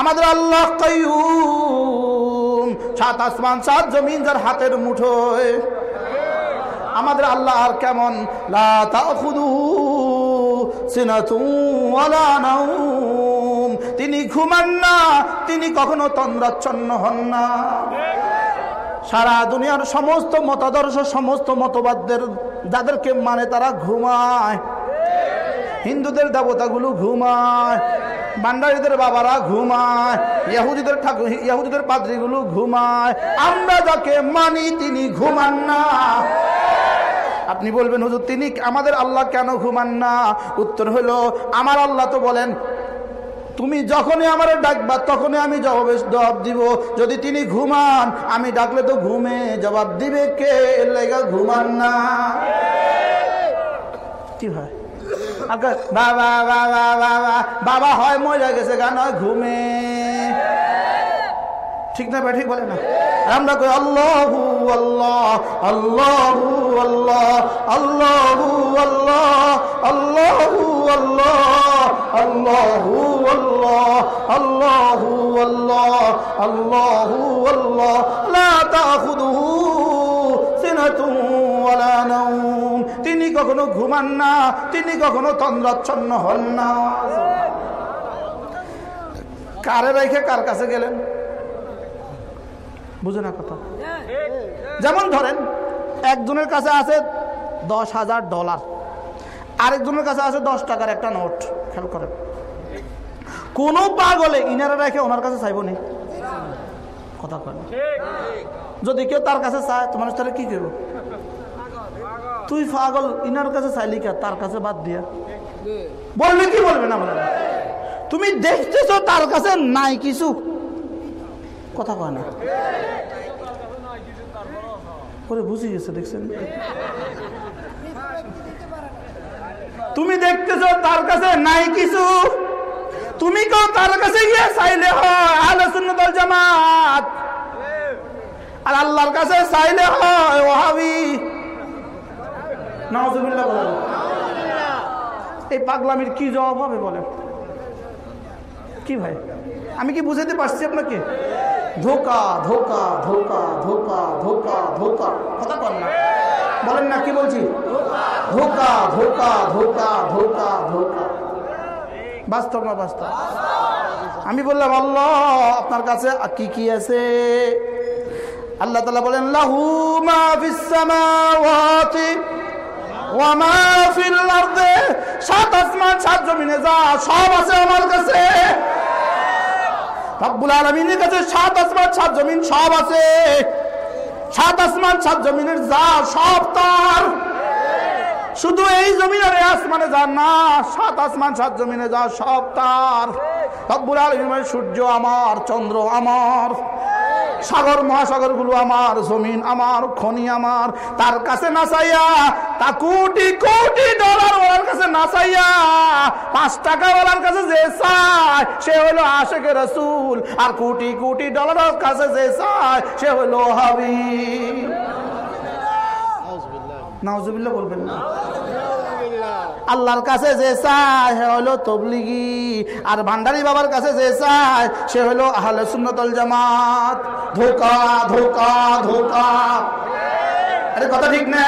আমাদের আল্লাহ কাইয়ুম। সাত আসমান, সাত জমিন, যার হাতের মুঠোয়। আমাদের আল্লাহ আর কেমন? তিনি ঘুমান না, তিনি কখনো তন্দ্রাচ্ছন্ন হন না। সারা দুনিয়ার সমস্ত মতাদর্শ, সমস্ত মতবাদদের, যাদেরকে মানে তারা ঘুমায়। হিন্দুদের দেবতাগুলো ঘুমায় ভান্ডারীদের বাবারা ঘুমায়, ইহুদিদের ঠাকুর, ইহুদিদের পাদ্রীগুলো ঘুমায়। আমরা যাকে মানি তিনি ঘুমান না। আপনি বলবেন, হুজুর, তিনি আমাদের আল্লাহ কেন ঘুমান না? উত্তর হলো, আমার আল্লাহ তো বলেন, তুমি যখনই আমার ডাকবা, তখনই আমি জবাব জবাব দিব। যদি তিনি ঘুমান, আমি ডাকলে তো ঘুমে জবাব দিবে কে? লেগা ঘুমান না। বাবা বাবা বাবা বাবা হয় মজা গেছে গান হয় ঘুমে। ঠিক না ঠিক বলে না? আমরা কই, আল্লাহু আল্লাহ আল্লাহু আল্লাহ আল্লাহু আল্লাহ আল্লাহু আল্লাহ আল্লাহু আল্লাহ আল্লাহু আল্লাহ আল্লাহু আল্লাহ, লা তাখুদুহু তিনি কখনো ঘুমান না, তিনি কখনো তন্দ্রাচ্ছন্ন হন না। কারে রেখে কার কাছে গেলেন? বুঝে না কথা। যেমন ধরেন, একজনের কাছে আছে দশ হাজার ডলার, আরেকজনের কাছে আছে দশ টাকার একটা নোট, খেয়াল করেন। কোন পাগলে ইনারা রেখে ওনার কাছে চাইব নি? কথা কয় না। যদি কেউ তার কাছে চায়, তো মানুষ তাহলে কি করব? তুই পাগল, ইনার কাছে চাইলি কে? তার কাছে বাদ দিয়া। বলবে কি বলবে না বলে তুমি দেখতেছো তার কাছে নাই কিছু? কথা কয় না। পরে বুঝে গেছে, দেখছেন? তুমি দেখতেছো তার কাছে নাই কিছু? তুমি কেউ তার কাছে গিয়ে চাইলে হয় সুন্নাতুল জামাত। আর আল্লাহর কাছে চাইলে হয়, ওহাবি। এই পাগলামির কি জবাব হবে বলেন? কি ভাই? আমি কি বুঝাতে পারছি আপনাকে? ধোকা ধোকা ধোকা ধোকা ধোকা ধোকা। কথা বল না। বলেন না, কি বলছি? ধোকা ধোকা ধোকা ধোকা ধোকা। বাস্তব না বাস্তব? আমি বললাম, আল্লাহ, আপনার কাছে কি কি আছে? আল্লাহ তালা বলেন, লাহু সাত আসমান, সাত জমিনে যা সব আছে আমার কাছে। সাত সাত জমিন সব আছে। সাত সাত যা শুধু এই জমিন আসমানে যা না, সাত আসমান, সাত জমিনে যা সব তার। সূর্য আমার, চন্দ্র আমার। সাগর মহাসাগরগুলো আমার জমিন আমার খনি আমার। তার কাছে না চাইয়া তা কোটি কোটি ডলার ওনার কাছে না চাইয়া পাঁচ টাকা ওনার কাছে যে চায় সে হলো আশেখ রসুল। আর কোটি কোটি ডলারের কাছে যে চায় সে হলো হাবি নাউজুবিল্লাহ বলবেন না। আল্লাহর কাছে যে চায়, সে হলো তবলিগি। আর ভান্ডারি বাবার কাছে যে চায়, সে হলো আহলে সুন্নতল জামাত। ধোকা ধোকা ধোকা। আরে কথা ঠিক না?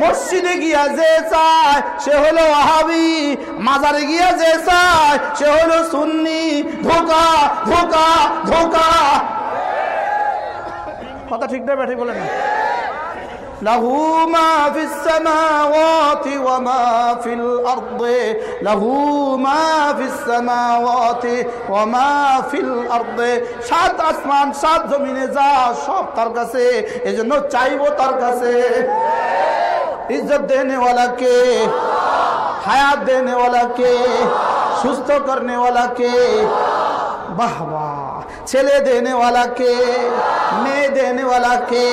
মসজিদে গিয়া যে চায়, সে হলো আহাবি মাজারে গিয়া যে চায়, সে হলো সুন্নি। ধোকা ধোকা ধোকা। কথা ঠিক না ব্যাঠি বলে না। له ما في السماوات وما في الأرض. له ما في السماوات وما في الأرض. সাত আসমান، সাত জমিনে যা সব তার কাছে এজন্য চাইবো তার কাছে। عزت دینے والا کے حیات دینے والا کے سست کرنے والا کے واہ ছেলে দেনে কে মেয়ে দেনে কে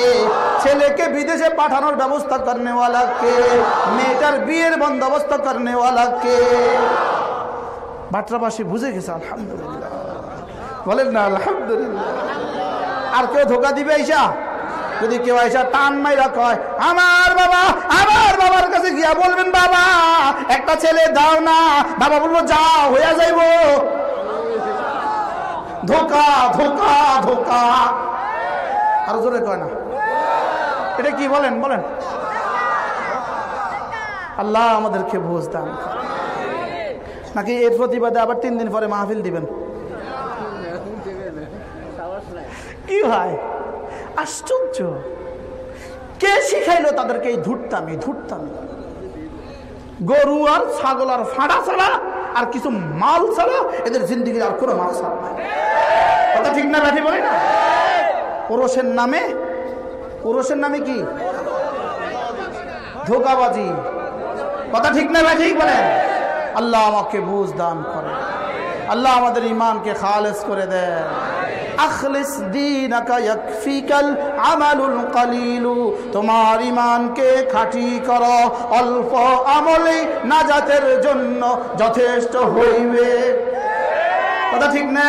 ছেলেকে বিদেশে পাঠানোর ব্যবস্থা করনে কে মেয়েটার বিয়ের বন্দোবস্ত করনে কে বাট্রাবাসী বুঝে গেছে, আলহামদুলিল্লাহ। বলেন না, আলহামদুলিল্লাহ। আর কেউ ধোকা দিবে আইসা? যদি কেউ আইসা টান মাইরা কয়, আমার বাবা, আমার বাবার কাছে গিয়া বলবেন বাবা, একটা ছেলে দাও না। বাবা বলব যা হইয়া যাইব। ধোকা ধোকা ধোকা। আর জোরে কয় না। এটা কি বলেন বলেন। আল্লাহ আমাদেরকে বুঝ নাকি এর প্রতিবাদে আবার তিন দিন পরে মাহফিল দিবেন? কি হয় আশ্চর্য। কে শিখাইলো তাদেরকে এই ধুটতামি ধুটতামি গরু আর ছাগল আর ফাঁড়া ছাড়া আর কিছু মাল ছাড়া এদের জিন্দিগির আর কোনো মাল নাই। কথা ঠিক না ব্যাঠি বলে না? পুরুষের নামে? পুরুষের নামে কি? ধোকাবাজি। কথা ঠিক না ব্যাঠি বলেন। আল্লাহ আমাকে বুঝ দান করে। আল্লাহ আমাদের ইমানকে খালেস করে দেয় আখলিস দীনাকা ইয়াকফিকাল আমালুল কালিলু। তোমার ইমানকে খাঁটি করো, অল্প আমলে নাজাতের জন্য যথেষ্ট হইবে। কথা ঠিক না?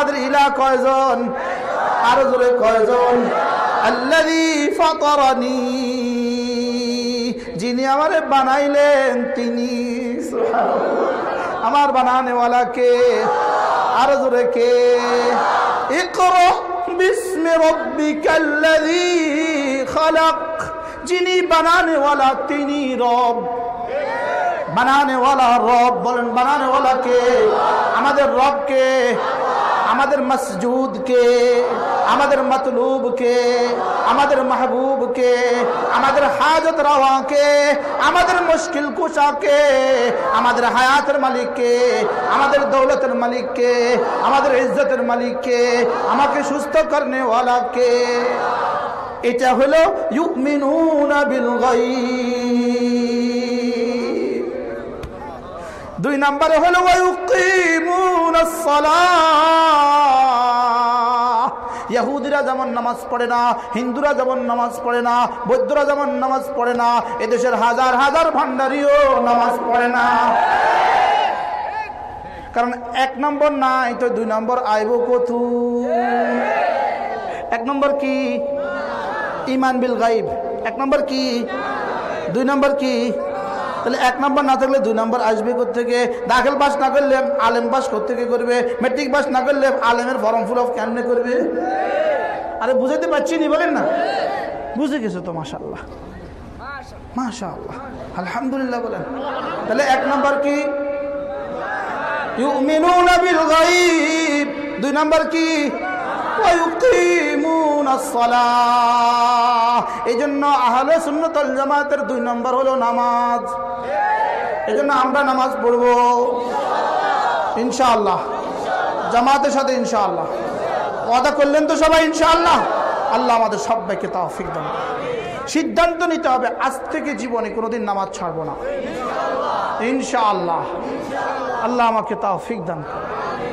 আমাদের ইলা কয়জন? আরও জোরে কয়জন? ফাতারানি। যিনি আমারে বানাইলেন, তিনি আমার বানানেওয়ালা কে? আরও জোরে কে? যিনি বানানেওয়ালা, তিনি রব। বানানেওয়ালা রব, বলেন বানানেওয়ালা কে? আমাদের রব কে? আমাদের মসজুদ কে আমাদের মতলুব কে আমাদের মাহবুব কে আমাদের হাজত রাওয়া কে আমাদের মুশকিল কুশা কে আমাদের হায়াতের মালিক কে আমাদের দৌলতের মালিক কে আমাদের ইজ্জতের মালিক কে আমাকে সুস্থ করনে ওয়ালা কে এটা হলো ইউমিনুনা বিল গায়ব। দুই নম্বরে হলো ইহুদিরা যেমন নামাজ পড়ে না, হিন্দুরা যেমন নামাজ পড়ে না, বৌদ্ধরা যেমন নামাজ পড়ে না, এদেশের হাজার হাজার ভান্ডারিও নামাজ পড়ে না। কারণ এক নম্বর নাই, তো দুই নম্বর আইব কতু এক নম্বর কি? ইমান বিল গাইব। এক নম্বর কি? দুই নম্বর কি? তাহলে এক নম্বর না থাকলে দুই নম্বর আসবে থেকে দাখিল পাস না করলে আলেম পাস থেকে করবে? মেট্রিক পাস না করলে আলেমের ফর্ম ফিল আপ কেমনে করবে? আরে বুঝাইতে পারছি নি, বলেন না? বুঝে গেছো তো মাশাল্লাহ মাশাল্লাহ আলহামদুলিল্লাহ বলেন। তাহলে এক নম্বর কি? দুই নম্বর কি? এই জন্য আহলে সুন্নতল জামাতের দুই নম্বর হলো নামাজ। এই জন্য আমরা নামাজ পড়ব। ইনশাআল্লাহ। জামাতের সাথে ইনশাআল্লাহ। ওয়াদা করলেন তো সবাই ইনশাআল্লাহ। আল্লাহ আমাদের সবাইকে তাওফিক দেন সিদ্ধান্ত নিতে হবে, আজ থেকে জীবনে কোনোদিন নামাজ ছাড়বো না। ইনশাআল্লাহ। আল্লাহ আমাকে তাওফিক দান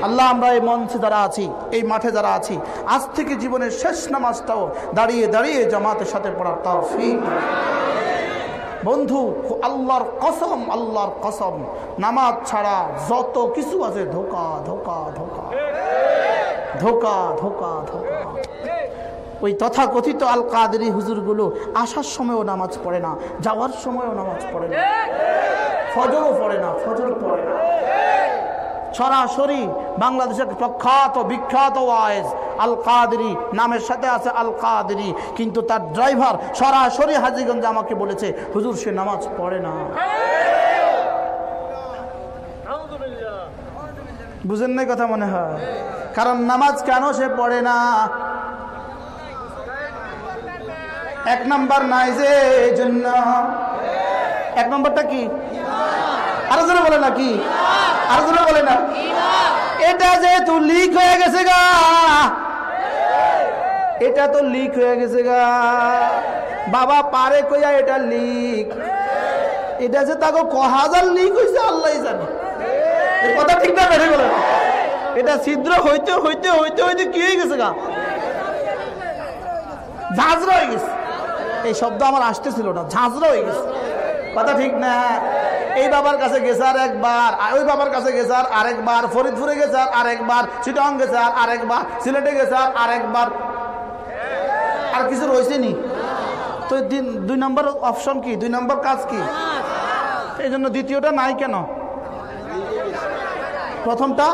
আল্লাহ আমরা এই মঞ্চে যারা আছি, এই মাঠে যারা আছি, আজ থেকে জীবনের শেষ নামাজটাও দাঁড়িয়ে দাঁড়িয়ে জামাতের সাথে পড়ার তাও তাওফিক বন্ধু, আল্লাহর কসম আল্লাহর কসম, নামাজ ছাড়া যত কিছু আছে, ধোকা ধোকা ধোকা। ধোকা ধোকা ধোকা। ওই তথাকথিত আল কাদেরি হুজুরগুলো আসার সময়ও নামাজ পড়ে না, যাওয়ার সময়ও নামাজ পড়ে না। ফজরও পড়ে না ফজর পড়ে না। সরাসরি বাংলাদেশের প্রখ্যাত, বিখ্যাত ওয়াইজ আল কাদরি নামের সাথে আছে আল কাদরি কিন্তু তার ড্রাইভার সরাসরি হাজিগঞ্জ আমাকে বলেছে, হুজুর, সে নামাজ পড়ে না। বুঝেন নাই কথা মনে হয়? কারণ নামাজ কেন সে পড়ে না? এক নাম্বার নাই যে জন্য এক নম্বরটা কি? আরও জনে বলে না কি? আরও জনে বলে না? এটা যে যেহেতু লিক হয়ে গেছে গা। এটা তো লিক হয়ে গেছে গা। বাবা পারে কইয়া এটা লিক এটা যে তাকে ক হাজার লিক হয়েছে আল্লাহ জানে। কথা ঠিক না বেড়ে গেল। এটা ছিদ্র হইতে হইতে হইতে হইতে কি হয়ে গেছে গা? ঝাঁঝরা হয়ে গেছে। এই শব্দ আমার আসতেছিল না, ঝাঁঝরা হয়ে গেছে। কথা ঠিক না। এই বাবার কাছে গেছে আর একবার ওই বাবার কাছে গেছে আর আরেকবার, ফরিদপুরে গেছে আর আরেকবার, চিটং গেছে আর আরেকবার, সিলেটে গেছে আর আরেকবার। আর কিছু রয়েছে নি? তো দুই নম্বর অপশন কি? দুই নম্বর কাজ কি? এই জন্য দ্বিতীয়টা নাই কেন? প্রথমটা